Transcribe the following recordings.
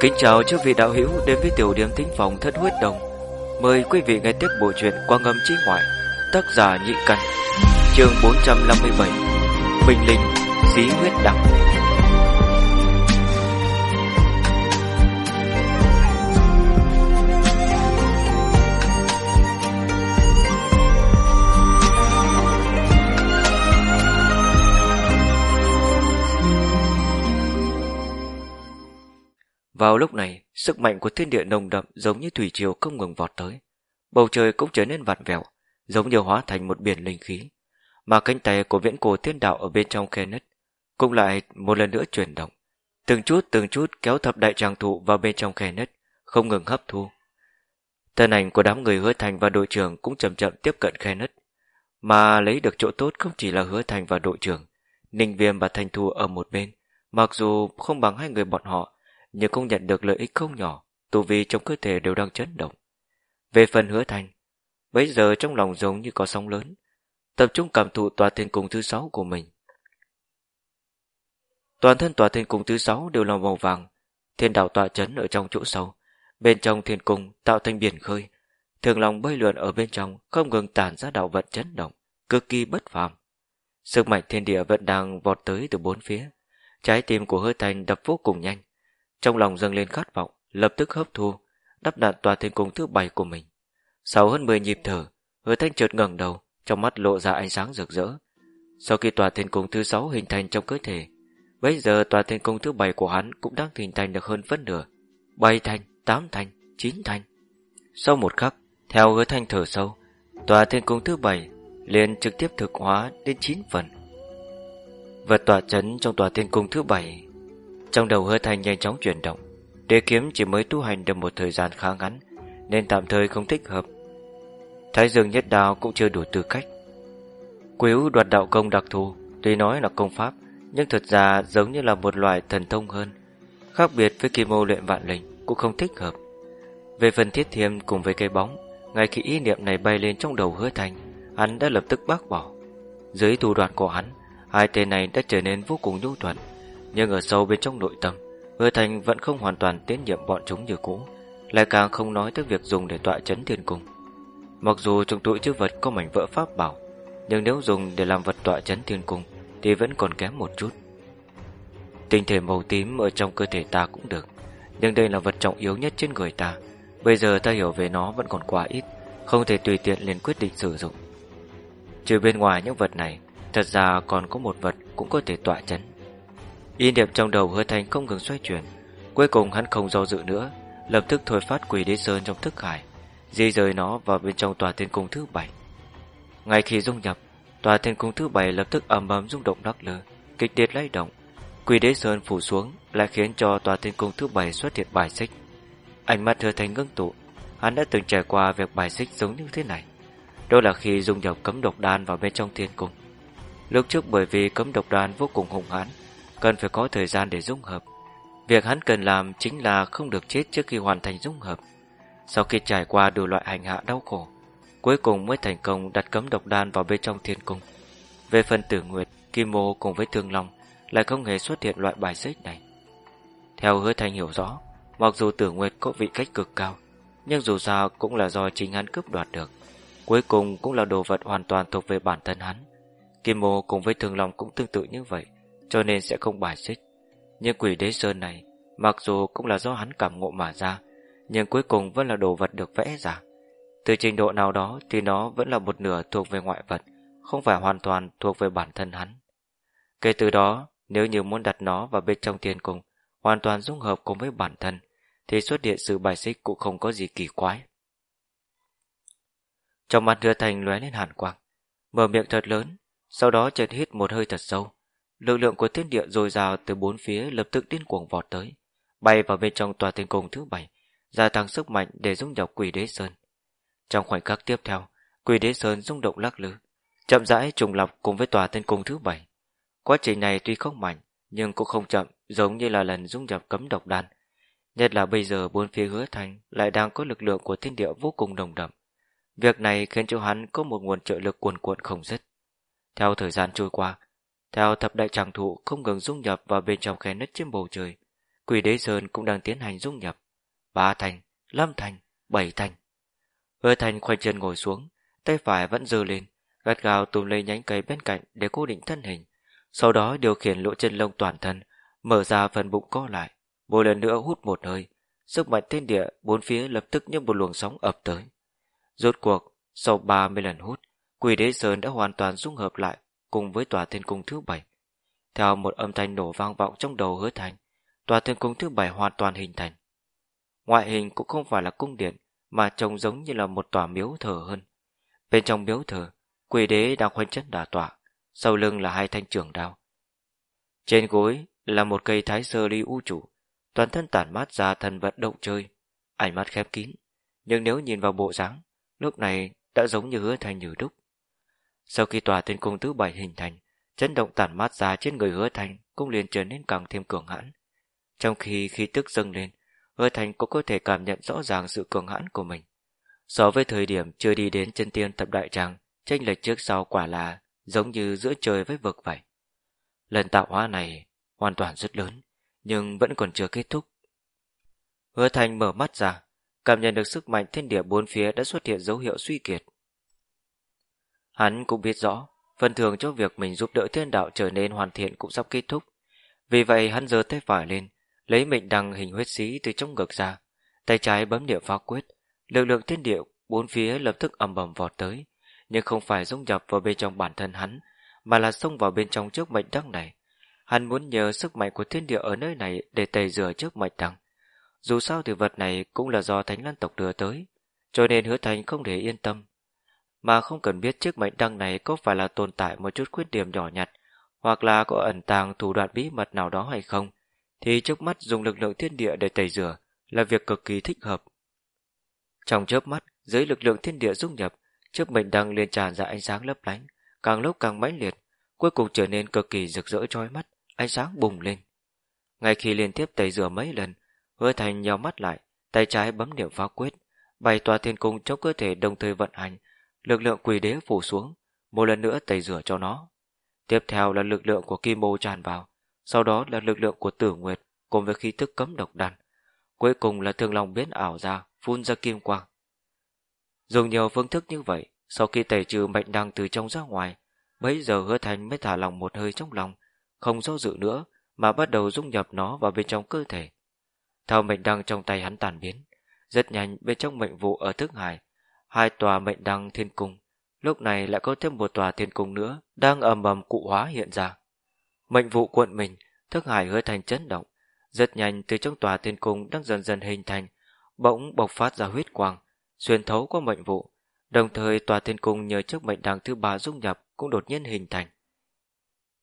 Kính chào chư vị đạo hữu đến với tiểu điểm thính phòng thất huyết đồng. Mời quý vị nghe tiếp bộ truyện Quang ngâm trí ngoại, tác giả Nhị Căn, chương 457, Bình Linh, Xí huyết đằng. Vào lúc này, sức mạnh của thiên địa nồng đậm giống như thủy triều không ngừng vọt tới. Bầu trời cũng trở nên vặn vẹo, giống như hóa thành một biển linh khí. Mà cánh tay của viễn cổ thiên đạo ở bên trong khe nứt cũng lại một lần nữa chuyển động. Từng chút từng chút kéo thập đại tràng thụ vào bên trong khe nứt, không ngừng hấp thu. Thân ảnh của đám người hứa thành và đội trưởng cũng chậm chậm tiếp cận khe nứt, mà lấy được chỗ tốt không chỉ là hứa thành và đội trưởng, Ninh Viêm và Thanh Thu ở một bên, mặc dù không bằng hai người bọn họ, nhưng cũng nhận được lợi ích không nhỏ, tu vi trong cơ thể đều đang chấn động. Về phần hứa thành, bây giờ trong lòng giống như có sóng lớn, tập trung cảm thụ tòa thiên cung thứ sáu của mình. Toàn thân tòa thiên cung thứ sáu đều là màu vàng, thiên đạo tọa chấn ở trong chỗ sâu, bên trong thiên cung tạo thành biển khơi, thường lòng bơi lượn ở bên trong không ngừng tản ra đạo vận chấn động, cực kỳ bất phàm. Sức mạnh thiên địa vẫn đang vọt tới từ bốn phía, trái tim của hứa thành đập vô cùng nhanh, trong lòng dâng lên khát vọng, lập tức hấp thu, đắp đạn tòa thiên cung thứ bảy của mình. Sau hơn 10 nhịp thở, hứa thanh chợt ngẩng đầu, trong mắt lộ ra ánh sáng rực rỡ. Sau khi tòa thiên cung thứ sáu hình thành trong cơ thể, bây giờ tòa thiên cung thứ bảy của hắn cũng đang hình thành được hơn phân nửa. Bảy thành, tám thành, chín thành. Sau một khắc, theo hứa thanh thở sâu, tòa thiên cung thứ bảy liền trực tiếp thực hóa đến 9 phần. Vật tòa chấn trong tòa thiên cung thứ bảy trong đầu hứa thanh nhanh chóng chuyển động. Đế kiếm chỉ mới tu hành được một thời gian khá ngắn, Nên tạm thời không thích hợp. Thái dương nhất đao cũng chưa đủ tư cách. Quýu đoạt đạo công đặc thù, Tuy nói là công pháp, Nhưng thật ra giống như là một loại thần thông hơn. Khác biệt với kim mô luyện vạn linh Cũng không thích hợp. Về phần thiết thiêm cùng với cây bóng, Ngay khi ý niệm này bay lên trong đầu hứa thanh, Hắn đã lập tức bác bỏ. Dưới thủ đoạn của hắn, Hai tên này đã trở nên vô cùng nhu thuận nhưng ở sâu bên trong nội tâm, Hứa Thành vẫn không hoàn toàn tiến nhiệm bọn chúng như cũ, Lại càng không nói tới việc dùng để tọa chấn thiên cung. Mặc dù trong túi chữ vật có mảnh vỡ pháp bảo, Nhưng nếu dùng để làm vật tọa chấn thiên cung Thì vẫn còn kém một chút. Tinh thể màu tím ở trong cơ thể ta cũng được, Nhưng đây là vật trọng yếu nhất trên người ta. Bây giờ ta hiểu về nó vẫn còn quá ít, Không thể tùy tiện liền quyết định sử dụng. Trừ bên ngoài những vật này, Thật ra còn có một vật cũng có thể tọa chấn. Ý niệm trong đầu hứa thanh không ngừng xoay chuyển. Cuối cùng hắn không do dự nữa, Lập tức thôi phát quỷ đế sơn trong thức hải, Di rời nó vào bên trong tòa thiên cung thứ bảy. Ngay khi dung nhập, Tòa thiên cung thứ bảy lập tức ầm ầm rung động đắc lơ Kịch liệt lay động. Quỷ đế sơn phủ xuống Lại khiến cho tòa thiên cung thứ bảy xuất hiện bài xích. Ánh mắt hứa thanh ngưng tụ, Hắn đã từng trải qua việc bài xích giống như thế này. Đó là khi dung nhập cấm độc đan vào bên trong thiên cung. Lúc trước bởi vì cấm độc đan vô cùng hùng hãn cần phải có thời gian để dung hợp. Việc hắn cần làm chính là không được chết trước khi hoàn thành dung hợp. Sau khi trải qua đủ loại hành hạ đau khổ, cuối cùng mới thành công đặt cấm độc đan vào bên trong thiên cung. Về phần tử nguyệt, kim mô cùng với thương long lại không hề xuất hiện loại bài xích này. Theo hứa thanh hiểu rõ, mặc dù tử nguyệt có vị cách cực cao, nhưng dù sao cũng là do chính hắn cướp đoạt được. Cuối cùng cũng là đồ vật hoàn toàn thuộc về bản thân hắn. Kim mô cùng với thương long cũng tương tự như vậy cho nên sẽ không bài xích. Nhưng quỷ đế sơn này, mặc dù cũng là do hắn cảm ngộ mà ra, nhưng cuối cùng vẫn là đồ vật được vẽ ra. Từ trình độ nào đó thì nó vẫn là một nửa thuộc về ngoại vật, không phải hoàn toàn thuộc về bản thân hắn. Kể từ đó, nếu như muốn đặt nó vào bên trong thiên cung, hoàn toàn dung hợp cùng với bản thân, thì xuất hiện sự bài xích cũng không có gì kỳ quái. Trong mặt đưa thành lóe lên hàn quang, mở miệng thật lớn, sau đó chợt hít một hơi thật sâu, Lực lượng của thiên địa dồi dào từ bốn phía lập tức điên cuồng vọt tới, bay vào bên trong tòa thiên cung thứ bảy, gia tăng sức mạnh để dung nhập quỷ đế sơn. Trong khoảnh khắc tiếp theo, quỷ đế sơn rung động lắc lư, chậm rãi trùng lập cùng với tòa thiên cung thứ bảy. Quá trình này tuy không mạnh, nhưng cũng không chậm, giống như là lần dung nhập cấm độc đan. Nhất là bây giờ bốn phía hứa thành lại đang có lực lượng của thiên địa vô cùng đồng đậm. Việc này khiến cho hắn có một nguồn trợ lực cuồn cuộn không dứt. Theo thời gian trôi qua, theo thập đại tràng thụ không ngừng dung nhập vào bên trong khe nứt trên bầu trời, Quỷ đế sơn cũng đang tiến hành dung nhập. Ba thành, năm thành, bảy thành. Hứa thành khoanh chân ngồi xuống, tay phải vẫn dơ lên, gắt gào tùm lấy nhánh cây bên cạnh để cố định thân hình. Sau đó điều khiển lỗ chân lông toàn thân, mở ra phần bụng co lại, một lần nữa hút một hơi. Sức mạnh thiên địa bốn phía lập tức như một luồng sóng ập tới. Rốt cuộc, sau 30 lần hút, quỷ đế sơn đã hoàn toàn dung hợp lại cùng với tòa thiên cung thứ bảy. Theo một âm thanh nổ vang vọng trong đầu hứa thành, tòa thiên cung thứ bảy hoàn toàn hình thành. Ngoại hình cũng không phải là cung điện, mà trông giống như là một tòa miếu thờ hơn. Bên trong miếu thờ, quỷ đế đang khoanh chân đả tọa, sau lưng là hai thanh trường đao. Trên gối là một cây thái sơ ly u chủ, toàn thân tản mát ra thần vật động chơi, Ánh mắt khép kín. Nhưng nếu nhìn vào bộ dáng, lúc này đã giống như hứa thành như đúc. Sau khi tòa thiên cung thứ bảy hình thành, chấn động tản mát ra trên người hứa thành cũng liền trở nên càng thêm cường hãn. Trong khi khí tức dâng lên, hứa thành cũng có thể cảm nhận rõ ràng sự cường hãn của mình. So với thời điểm chưa đi đến chân tiên thập đại tràng, tranh lệch trước sau quả là giống như giữa trời với vực vậy. Lần tạo hóa này hoàn toàn rất lớn, nhưng vẫn còn chưa kết thúc. Hứa thành mở mắt ra, cảm nhận được sức mạnh thiên địa bốn phía đã xuất hiện dấu hiệu suy kiệt. Hắn cũng biết rõ, phần thường cho việc mình giúp đỡ thiên đạo trở nên hoàn thiện cũng sắp kết thúc. Vì vậy hắn giơ tay phải lên, lấy mệnh đăng hình huyết sĩ từ trong ngực ra, tay trái bấm niệm phá quyết, lực lượng thiên địa bốn phía lập tức ầm ầm vọt tới, nhưng không phải dung nhập vào bên trong bản thân hắn, mà là xông vào bên trong trước mệnh đăng này. Hắn muốn nhờ sức mạnh của thiên địa ở nơi này để tẩy rửa trước mệnh đăng. Dù sao thì vật này cũng là do thánh lan tộc đưa tới, cho nên hứa thành không để yên tâm. Mà không cần biết chiếc mệnh đăng này có phải là tồn tại một chút khuyết điểm nhỏ nhặt, hoặc là có ẩn tàng thủ đoạn bí mật nào đó hay không, thì trước mắt dùng lực lượng thiên địa để tẩy rửa là việc cực kỳ thích hợp. Trong chớp mắt, dưới lực lượng thiên địa dung nhập, chiếc mệnh đăng liền tràn ra ánh sáng lấp lánh, càng lúc càng mãnh liệt, cuối cùng trở nên cực kỳ rực rỡ trói mắt, ánh sáng bùng lên. Ngay khi liên tiếp tẩy rửa mấy lần, Hứa Thành nhào mắt lại, tay trái bấm niệm phá quyết, bày tòa thiên cung trong cơ thể đồng thời vận hành, lực lượng quỷ đế phủ xuống, một lần nữa tẩy rửa cho nó. Tiếp theo là lực lượng của kim mô tràn vào, sau đó là lực lượng của tử nguyệt cùng với khí thức cấm độc đàn. Cuối cùng là thương lòng biến ảo ra, phun ra kim quang. Dùng nhiều phương thức như vậy, sau khi tẩy trừ mệnh đăng từ trong ra ngoài, bấy giờ hứa thành mới thả lòng một hơi trong lòng, không do dự nữa, mà bắt đầu dung nhập nó vào bên trong cơ thể. Theo mệnh đăng trong tay hắn tàn biến, rất nhanh bên trong mệnh vụ ở thức hải, hai tòa mệnh đăng thiên cung, lúc này lại có thêm một tòa thiên cung nữa đang ầm ầm cụ hóa hiện ra. Mệnh vụ cuộn mình, thức hải hơi thành chấn động, rất nhanh từ trong tòa thiên cung đang dần dần hình thành, bỗng bộc phát ra huyết quang, xuyên thấu qua mệnh vụ, đồng thời tòa thiên cung nhờ trước mệnh đăng thứ ba dung nhập cũng đột nhiên hình thành.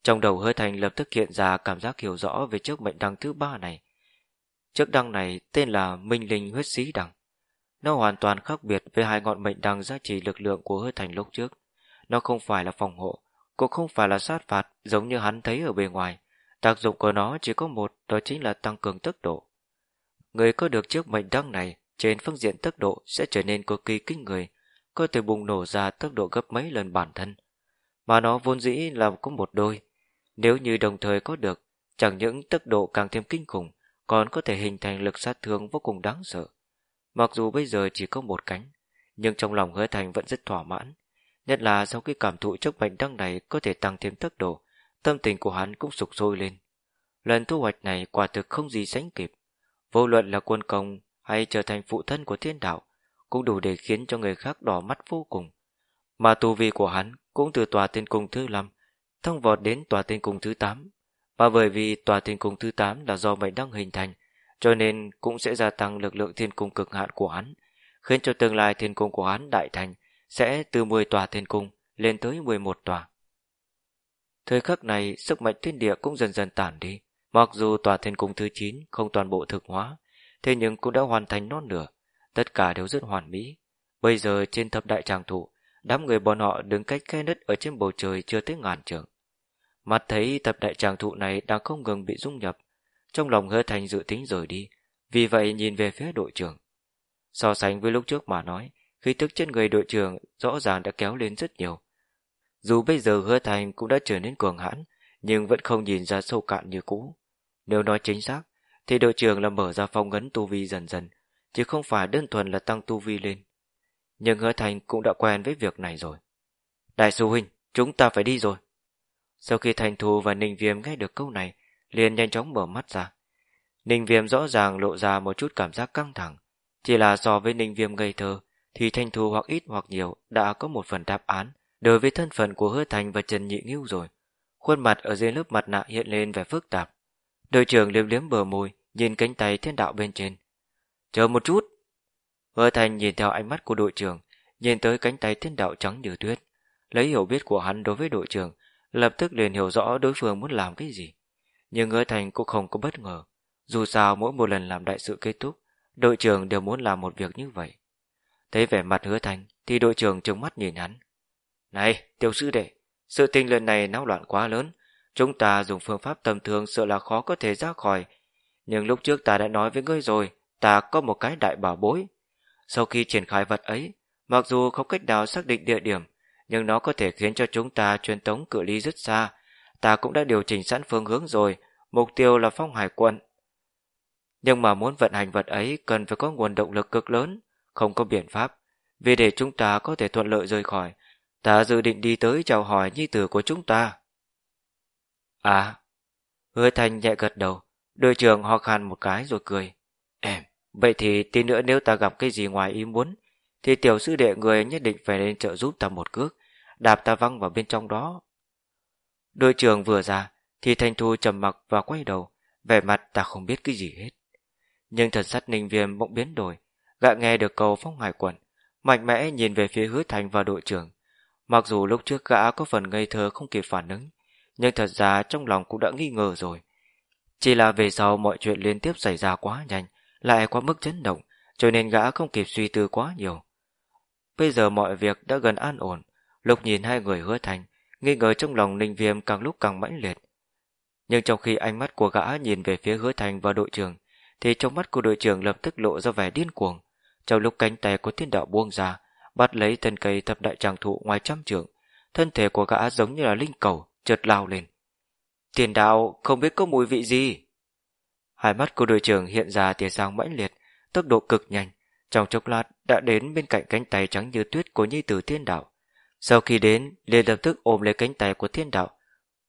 Trong đầu hơi thành lập tức hiện ra cảm giác hiểu rõ về trước mệnh đăng thứ ba này. trước đăng này tên là Minh Linh huyết sĩ đăng. Nó hoàn toàn khác biệt với hai ngọn mệnh đăng giá trị lực lượng của hứa thành lúc trước. Nó không phải là phòng hộ, cũng không phải là sát phạt giống như hắn thấy ở bề ngoài. Tác dụng của nó chỉ có một, đó chính là tăng cường tốc độ. Người có được chiếc mệnh đăng này trên phương diện tốc độ sẽ trở nên cực kỳ kinh người, có thể bùng nổ ra tốc độ gấp mấy lần bản thân. Mà nó vốn dĩ là có một đôi. Nếu như đồng thời có được, chẳng những tốc độ càng thêm kinh khủng, còn có thể hình thành lực sát thương vô cùng đáng sợ. Mặc dù bây giờ chỉ có một cánh, nhưng trong lòng hứa thành vẫn rất thỏa mãn. Nhất là sau khi cảm thụ chốc bệnh đăng này có thể tăng thêm tốc độ, tâm tình của hắn cũng sục sôi lên. Lần thu hoạch này quả thực không gì sánh kịp. Vô luận là quân công hay trở thành phụ thân của thiên đạo, cũng đủ để khiến cho người khác đỏ mắt vô cùng. Mà tu vi của hắn cũng từ tòa tiên cung thứ 5, thông vọt đến tòa tiên cung thứ 8. Và bởi vì tòa tiên cung thứ 8 là do mệnh đăng hình thành, cho nên cũng sẽ gia tăng lực lượng thiên cung cực hạn của hắn, khiến cho tương lai thiên cung của hắn đại thành sẽ từ 10 tòa thiên cung lên tới 11 tòa. Thời khắc này, sức mạnh thiên địa cũng dần dần tản đi. Mặc dù tòa thiên cung thứ 9 không toàn bộ thực hóa, thế nhưng cũng đã hoàn thành non nửa. Tất cả đều rất hoàn mỹ. Bây giờ trên thập đại tràng thụ, đám người bọn họ đứng cách khe nứt ở trên bầu trời chưa tới ngàn trường. Mặt thấy thập đại tràng thụ này đang không ngừng bị dung nhập, trong lòng hứa thành dự tính rời đi, vì vậy nhìn về phía đội trưởng. So sánh với lúc trước mà nói, khí tức trên người đội trưởng rõ ràng đã kéo lên rất nhiều. Dù bây giờ hứa thành cũng đã trở nên cường hãn, nhưng vẫn không nhìn ra sâu cạn như cũ. Nếu nói chính xác, thì đội trưởng là mở ra phong ấn tu vi dần dần, chứ không phải đơn thuần là tăng tu vi lên. Nhưng hứa thành cũng đã quen với việc này rồi. Đại sư huynh, chúng ta phải đi rồi. Sau khi Thành Thù và Ninh Viêm nghe được câu này, liền nhanh chóng mở mắt ra. Ninh Viêm rõ ràng lộ ra một chút cảm giác căng thẳng. Chỉ là so với Ninh Viêm ngây thơ, thì Thanh Thù hoặc ít hoặc nhiều đã có một phần đáp án đối với thân phận của Hứa Thành và Trần Nhị Ngưu rồi. Khuôn mặt ở dưới lớp mặt nạ hiện lên vẻ phức tạp. Đội trưởng liếm liếm bờ môi, nhìn cánh tay thiên đạo bên trên. Chờ một chút. Hứa Thành nhìn theo ánh mắt của đội trưởng, nhìn tới cánh tay thiên đạo trắng như tuyết. Lấy hiểu biết của hắn đối với đội trưởng, lập tức liền hiểu rõ đối phương muốn làm cái gì. Nhưng Hứa Thành cũng không có bất ngờ. Dù sao mỗi một lần làm đại sự kết thúc, đội trưởng đều muốn làm một việc như vậy. Thấy vẻ mặt Hứa Thành, thì đội trưởng trừng mắt nhìn hắn. Này, tiểu sư đệ, sự tình lần này náo loạn quá lớn, chúng ta dùng phương pháp tầm thường sợ là khó có thể ra khỏi. Nhưng lúc trước ta đã nói với ngươi rồi, ta có một cái đại bảo bối. Sau khi triển khai vật ấy, mặc dù không cách nào xác định địa điểm, nhưng nó có thể khiến cho chúng ta truyền tống cự ly rất xa. Ta cũng đã điều chỉnh sẵn phương hướng rồi, mục tiêu là phong hải quận. Nhưng mà muốn vận hành vật ấy cần phải có nguồn động lực cực lớn, không có biện pháp. Vì để chúng ta có thể thuận lợi rời khỏi, ta dự định đi tới chào hỏi nhi tử của chúng ta. À, hứa thanh nhẹ gật đầu, đội trưởng ho khan một cái rồi cười. Em, vậy thì tí nữa nếu ta gặp cái gì ngoài ý muốn, thì tiểu sư đệ người nhất định phải lên trợ giúp ta một cước, đạp ta văng vào bên trong đó. Đội trưởng vừa ra, thì Thanh Thu trầm mặc và quay đầu, vẻ mặt ta không biết cái gì hết. Nhưng thần sắc ninh viêm bỗng biến đổi, gã nghe được câu phong hải quẩn mạnh mẽ nhìn về phía hứa thành và đội trưởng. Mặc dù lúc trước gã có phần ngây thơ không kịp phản ứng, nhưng thật ra trong lòng cũng đã nghi ngờ rồi. Chỉ là về sau mọi chuyện liên tiếp xảy ra quá nhanh, lại quá mức chấn động, cho nên gã không kịp suy tư quá nhiều. Bây giờ mọi việc đã gần an ổn, lục nhìn hai người hứa thành, nghi ngờ trong lòng ninh viêm càng lúc càng mãnh liệt. Nhưng trong khi ánh mắt của gã nhìn về phía hứa thành và đội trưởng, thì trong mắt của đội trưởng lập tức lộ ra vẻ điên cuồng. Trong lúc cánh tay của thiên đạo buông ra, bắt lấy thân cây thập đại tràng thụ ngoài trăm trượng, thân thể của gã giống như là linh cầu, chợt lao lên. thiên đạo không biết có mùi vị gì. Hai mắt của đội trưởng hiện ra tia sáng mãnh liệt, tốc độ cực nhanh, trong chốc lát đã đến bên cạnh cánh tay trắng như tuyết của nhi tử thiên đạo. Sau khi đến, liền lập tức ôm lấy cánh tay của thiên đạo,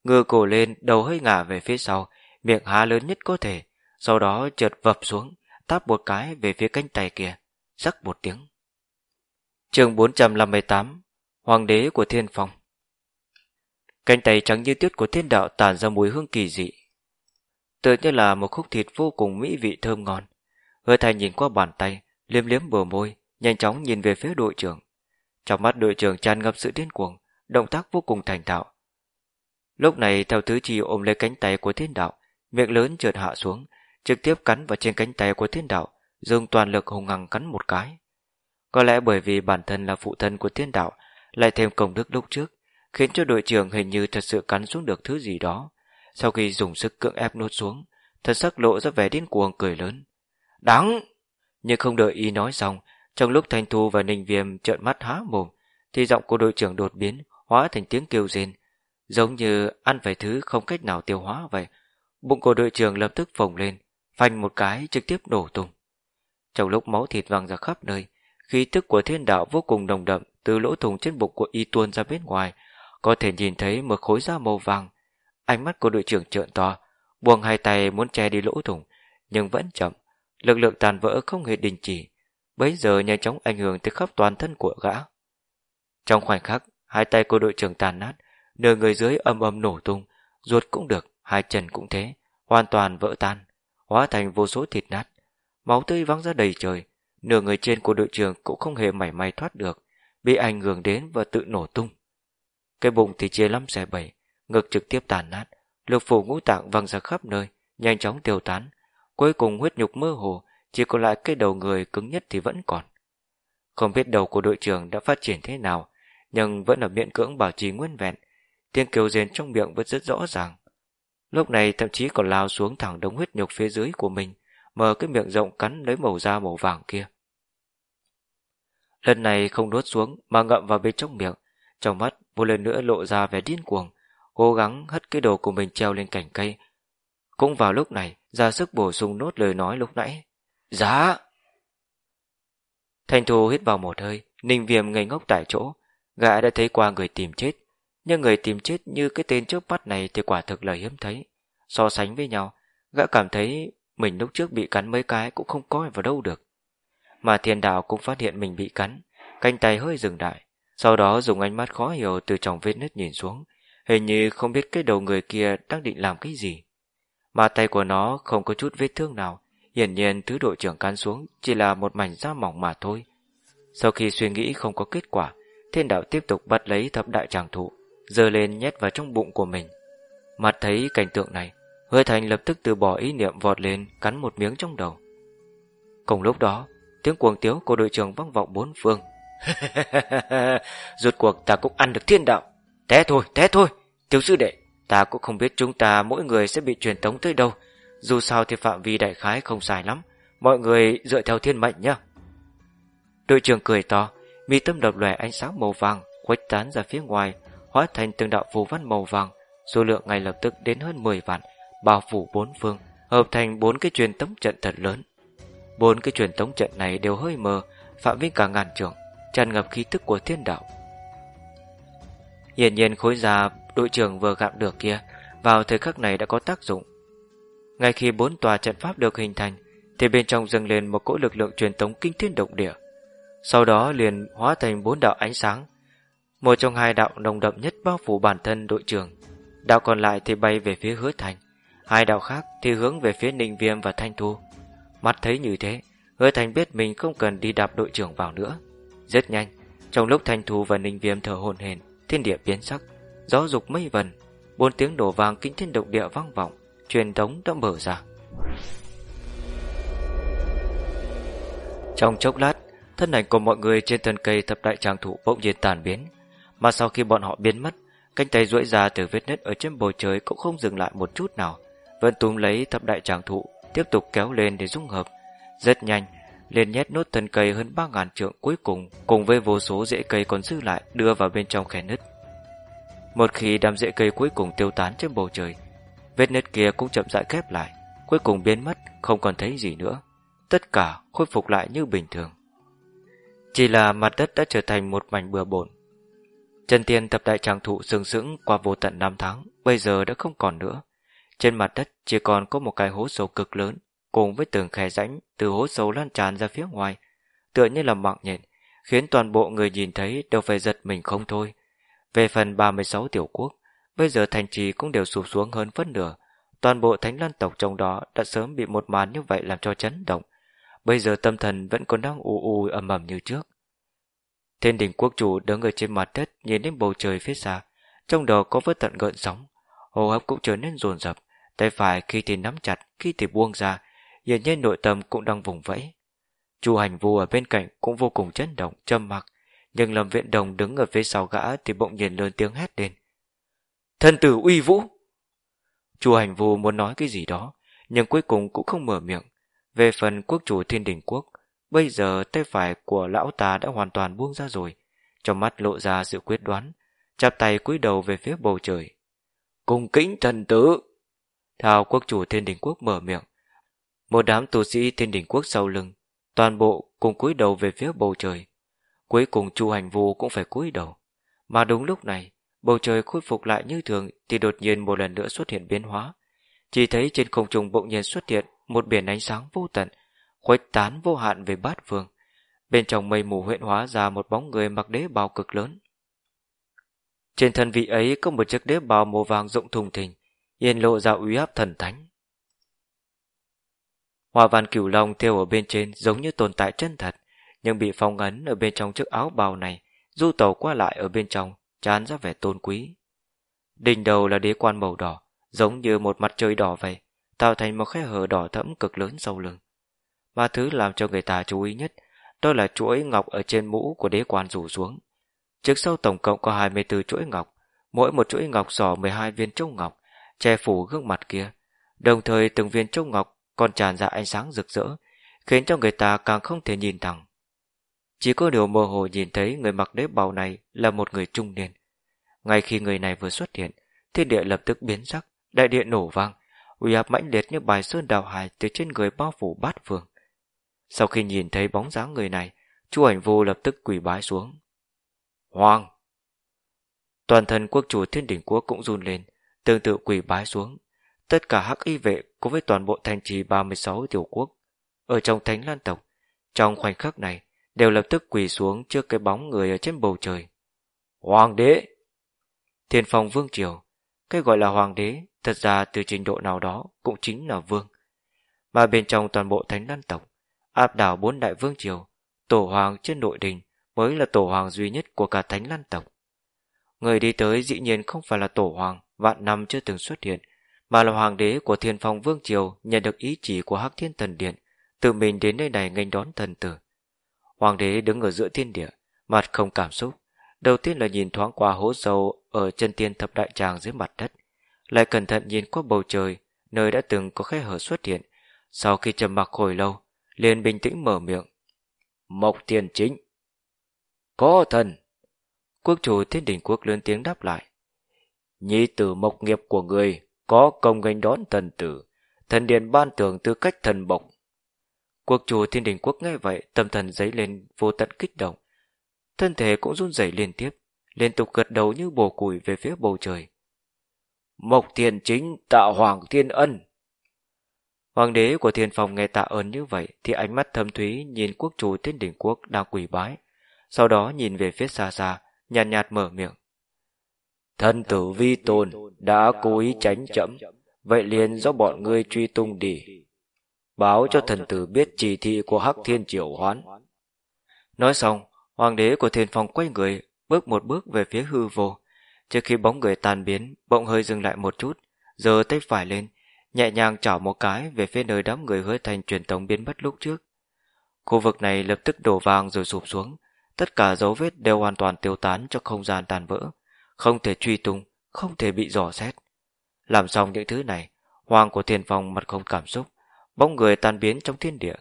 ngửa cổ lên, đầu hơi ngả về phía sau, miệng há lớn nhất có thể, sau đó chợt vập xuống, táp một cái về phía cánh tay kia, rắc một tiếng. chương 458 Hoàng đế của Thiên Phong Cánh tay trắng như tuyết của thiên đạo tản ra mùi hương kỳ dị. Tự như là một khúc thịt vô cùng mỹ vị thơm ngon. Hứa thành nhìn qua bàn tay, liếm liếm bờ môi, nhanh chóng nhìn về phía đội trưởng. Trong mắt đội trưởng tràn ngập sự điên cuồng, động tác vô cùng thành thạo. Lúc này theo thứ chi ôm lấy cánh tay của thiên đạo, miệng lớn trượt hạ xuống, trực tiếp cắn vào trên cánh tay của thiên đạo, dùng toàn lực hùng hằng cắn một cái. Có lẽ bởi vì bản thân là phụ thân của thiên đạo, lại thêm công đức lúc trước, khiến cho đội trưởng hình như thật sự cắn xuống được thứ gì đó. Sau khi dùng sức cưỡng ép nuốt xuống, thật sắc lộ ra vẻ điên cuồng cười lớn. Đáng! Nhưng không đợi y nói xong, trong lúc Thanh Thu và Ninh Viêm trợn mắt há mồm, thì giọng của đội trưởng đột biến, hóa thành tiếng kêu rên, giống như ăn phải thứ không cách nào tiêu hóa vậy. Bụng của đội trưởng lập tức phồng lên, phanh một cái trực tiếp đổ tung. Trong lúc máu thịt văng ra khắp nơi, khí tức của thiên đạo vô cùng nồng đậm từ lỗ thùng trên bụng của y tuôn ra bên ngoài, có thể nhìn thấy một khối da màu vàng. Ánh mắt của đội trưởng trợn to, buông hai tay muốn che đi lỗ thùng, nhưng vẫn chậm. Lực lượng tàn vỡ không hề đình chỉ, bấy giờ nhanh chóng ảnh hưởng tới khắp toàn thân của gã. Trong khoảnh khắc, hai tay của đội trưởng tàn nát, nửa người dưới âm âm nổ tung, ruột cũng được, hai chân cũng thế, hoàn toàn vỡ tan, hóa thành vô số thịt nát. Máu tươi văng ra đầy trời, nửa người trên của đội trưởng cũng không hề mảy may thoát được, bị ảnh hưởng đến và tự nổ tung. Cái bụng thì chia lắm xẻ bảy, ngực trực tiếp tàn nát, lục phủ ngũ tạng văng ra khắp nơi, nhanh chóng tiêu tán. Cuối cùng huyết nhục mơ hồ, chỉ còn lại cái đầu người cứng nhất thì vẫn còn. Không biết đầu của đội trưởng đã phát triển thế nào, nhưng vẫn ở miệng cưỡng bảo trì nguyên vẹn, tiếng kêu rên trong miệng vẫn rất rõ ràng. Lúc này thậm chí còn lao xuống thẳng đống huyết nhục phía dưới của mình, mở cái miệng rộng cắn lấy màu da màu vàng kia. Lần này không nuốt xuống mà ngậm vào bên trong miệng, trong mắt một lần nữa lộ ra vẻ điên cuồng, cố gắng hất cái đầu của mình treo lên cành cây. Cũng vào lúc này, ra sức bổ sung nốt lời nói lúc nãy. Giá! Thanh Thu hít vào một hơi, ninh viêm ngây ngốc tại chỗ. Gã đã thấy qua người tìm chết, nhưng người tìm chết như cái tên trước mắt này thì quả thực là hiếm thấy. So sánh với nhau, gã cảm thấy mình lúc trước bị cắn mấy cái cũng không coi vào đâu được. Mà thiên đạo cũng phát hiện mình bị cắn, canh tay hơi dừng lại. Sau đó dùng ánh mắt khó hiểu từ trong vết nứt nhìn xuống, hình như không biết cái đầu người kia đang định làm cái gì. Mà tay của nó không có chút vết thương nào, hiển nhiên thứ đội trưởng cắn xuống chỉ là một mảnh da mỏng mà thôi. Sau khi suy nghĩ không có kết quả, thiên đạo tiếp tục bắt lấy thập đại tràng thụ, giơ lên nhét vào trong bụng của mình. Mặt thấy cảnh tượng này, Hứa Thành lập tức từ bỏ ý niệm vọt lên cắn một miếng trong đầu. Cùng lúc đó, tiếng cuồng tiếu của đội trưởng vang vọng bốn phương. Rốt cuộc ta cũng ăn được thiên đạo. Té thôi, té thôi. Tiểu sư đệ, ta cũng không biết chúng ta mỗi người sẽ bị truyền tống tới đâu. Dù sao thì phạm vi đại khái không dài lắm. Mọi người dựa theo thiên mệnh nhé. Đội trưởng cười to, mi tâm đập lòe ánh sáng màu vàng, khuếch tán ra phía ngoài, hóa thành từng đạo phù văn màu vàng, số lượng ngay lập tức đến hơn 10 vạn, bao phủ bốn phương, hợp thành bốn cái truyền tống trận thật lớn. Bốn cái truyền tống trận này đều hơi mờ, phạm vi cả ngàn trường, tràn ngập khí tức của thiên đạo. Hiển nhiên khối già đội trưởng vừa gặp được kia vào thời khắc này đã có tác dụng. Ngay khi bốn tòa trận pháp được hình thành, thì bên trong dâng lên một cỗ lực lượng truyền tống kinh thiên động địa. Sau đó liền hóa thành bốn đạo ánh sáng. Một trong hai đạo nồng đậm nhất bao phủ bản thân đội trưởng. Đạo còn lại thì bay về phía hứa thành. Hai đạo khác thì hướng về phía Ninh Viêm và Thanh Thu. Mắt thấy như thế, hứa thành biết mình không cần đi đạp đội trưởng vào nữa. Rất nhanh, trong lúc Thanh Thu và Ninh Viêm thở hồn hển, thiên địa biến sắc, gió dục mây vần, bốn tiếng đổ vàng kinh thiên động địa vang vọng, truyền thống đã mở ra. Trong chốc lát, thân ảnh của mọi người trên thân cây thập đại tràng thụ bỗng nhiên tàn biến, mà sau khi bọn họ biến mất, cánh tay duỗi ra từ vết nứt ở trên bầu trời cũng không dừng lại một chút nào, vẫn túm lấy thập đại tràng thụ, tiếp tục kéo lên để dung hợp. Rất nhanh, liền nhét nốt thân cây hơn ba ngàn trượng cuối cùng cùng với vô số rễ cây còn dư lại đưa vào bên trong khe nứt. Một khi đám rễ cây cuối cùng tiêu tán trên bầu trời, vết nứt kia cũng chậm rãi khép lại, cuối cùng biến mất, không còn thấy gì nữa. Tất cả khôi phục lại như bình thường. Chỉ là mặt đất đã trở thành một mảnh bừa bộn. Chân tiên tập đại tràng thụ sừng sững qua vô tận năm tháng, bây giờ đã không còn nữa. Trên mặt đất chỉ còn có một cái hố sâu cực lớn, cùng với từng khe rãnh từ hố sâu lan tràn ra phía ngoài, tựa như là mạng nhện, khiến toàn bộ người nhìn thấy đều phải giật mình không thôi. Về phần 36 tiểu quốc, bây giờ thành trì cũng đều sụp xuống hơn phân nửa, toàn bộ thánh lan tộc trong đó đã sớm bị một màn như vậy làm cho chấn động. Bây giờ tâm thần vẫn còn đang u u ầm ầm như trước. Thiên đình quốc chủ đứng ở trên mặt đất nhìn đến bầu trời phía xa, trong đầu có vớt tận gợn sóng, hô hấp cũng trở nên dồn dập, tay phải khi thì nắm chặt, khi thì buông ra, hiển nhiên nội tâm cũng đang vùng vẫy. Chu hành vu ở bên cạnh cũng vô cùng chấn động, trầm mặc, nhưng Lâm Viện Đồng đứng ở phía sau gã thì bỗng nhiên lớn tiếng hét lên. Thần tử uy vũ! Chu hành vu muốn nói cái gì đó, nhưng cuối cùng cũng không mở miệng. Về phần quốc chủ thiên đình quốc, bây giờ tay phải của lão ta đã hoàn toàn buông ra rồi, trong mắt lộ ra sự quyết đoán, chắp tay cúi đầu về phía bầu trời. Cùng kính thần tử! Thao quốc chủ thiên đình quốc mở miệng. Một đám tu sĩ thiên đình quốc sau lưng, toàn bộ cùng cúi đầu về phía bầu trời. Cuối cùng chu hành vu cũng phải cúi đầu. Mà đúng lúc này, bầu trời khôi phục lại như thường thì đột nhiên một lần nữa xuất hiện biến hóa. Chỉ thấy trên không trung bỗng nhiên xuất hiện một biển ánh sáng vô tận, khuếch tán vô hạn về bát phương. Bên trong mây mù huyện hóa ra một bóng người mặc đế bào cực lớn. Trên thân vị ấy có một chiếc đế bào màu vàng rộng thùng thình, yên lộ ra uy áp thần thánh. Hoa văn cửu long theo ở bên trên giống như tồn tại chân thật, nhưng bị phong ấn ở bên trong chiếc áo bào này, du tàu qua lại ở bên trong, chán ra vẻ tôn quý. Đỉnh đầu là đế quan màu đỏ, giống như một mặt trời đỏ vậy, tạo thành một khe hở đỏ thẫm cực lớn sau lưng. Mà thứ làm cho người ta chú ý nhất, đó là chuỗi ngọc ở trên mũ của đế quan rủ xuống. Trước sau tổng cộng có 24 chuỗi ngọc, mỗi một chuỗi ngọc giỏ 12 viên châu ngọc, che phủ gương mặt kia. Đồng thời từng viên châu ngọc còn tràn ra ánh sáng rực rỡ, khiến cho người ta càng không thể nhìn thẳng. Chỉ có điều mơ hồ nhìn thấy người mặc đế bào này là một người trung niên. Ngay khi người này vừa xuất hiện, thiên địa lập tức biến sắc, đại địa nổ vang, uy áp mãnh liệt như bài sơn đào hải từ trên người bao phủ bát vương. Sau khi nhìn thấy bóng dáng người này, chu ảnh vô lập tức quỳ bái xuống. Hoàng! Toàn thân quốc chủ thiên đỉnh quốc cũng run lên, tương tự quỳ bái xuống. Tất cả hắc y vệ cùng với toàn bộ thành trì 36 tiểu quốc ở trong thánh lan tộc, trong khoảnh khắc này đều lập tức quỳ xuống trước cái bóng người ở trên bầu trời. Hoàng đế! Thiên phong vương triều, cái gọi là hoàng đế thật ra từ trình độ nào đó cũng chính là vương. Mà bên trong toàn bộ thánh lan tộc, áp đảo bốn đại vương triều, tổ hoàng trên nội đình mới là tổ hoàng duy nhất của cả thánh lan tộc. Người đi tới dĩ nhiên không phải là tổ hoàng, vạn năm chưa từng xuất hiện, mà là hoàng đế của thiên phong vương triều nhận được ý chỉ của hắc thiên thần điện, tự mình đến nơi này nghênh đón thần tử. Hoàng đế đứng ở giữa thiên địa, mặt không cảm xúc. Đầu tiên là nhìn thoáng qua hố sâu ở chân tiên thập đại tràng dưới mặt đất, lại cẩn thận nhìn qua bầu trời, nơi đã từng có khe hở xuất hiện. Sau khi trầm mặc hồi lâu, liền bình tĩnh mở miệng. Mộc tiền chính. Có thần. Quốc chủ thiên Đình quốc lớn tiếng đáp lại. Nhi tử mộc nghiệp của người có công nghênh đón thần tử, thần điện ban tưởng tư cách thần bộc. Quốc chủ thiên đình quốc nghe vậy, tâm thần dấy lên vô tận kích động. Thân thể cũng run rẩy liên tiếp, liên tục gật đầu như bồ củi về phía bầu trời. Mộc thiên chính tạo hoàng thiên ân. Hoàng đế của thiên phòng nghe tạ ơn như vậy thì ánh mắt thâm thúy nhìn quốc chủ thiên đỉnh quốc đang quỳ bái. Sau đó nhìn về phía xa xa, nhàn nhạt, nhạt mở miệng. Thân tử vi tôn đã cố ý tránh chậm, vậy liền do bọn ngươi truy tung đi. Báo cho thần tử biết chỉ thị của Hắc Thiên Triều Hoán. Nói xong, hoàng đế của thiên phong quay người, bước một bước về phía hư vô. Trước khi bóng người tan biến, bỗng hơi dừng lại một chút, giờ tay phải lên, nhẹ nhàng chảo một cái về phía nơi đám người hứa thành truyền tống biến mất lúc trước. Khu vực này lập tức đổ vàng rồi sụp xuống, tất cả dấu vết đều hoàn toàn tiêu tán cho không gian tàn vỡ không thể truy tung, không thể bị dò xét. Làm xong những thứ này, hoàng của thiền phòng mặt không cảm xúc, bóng người tan biến trong thiên địa.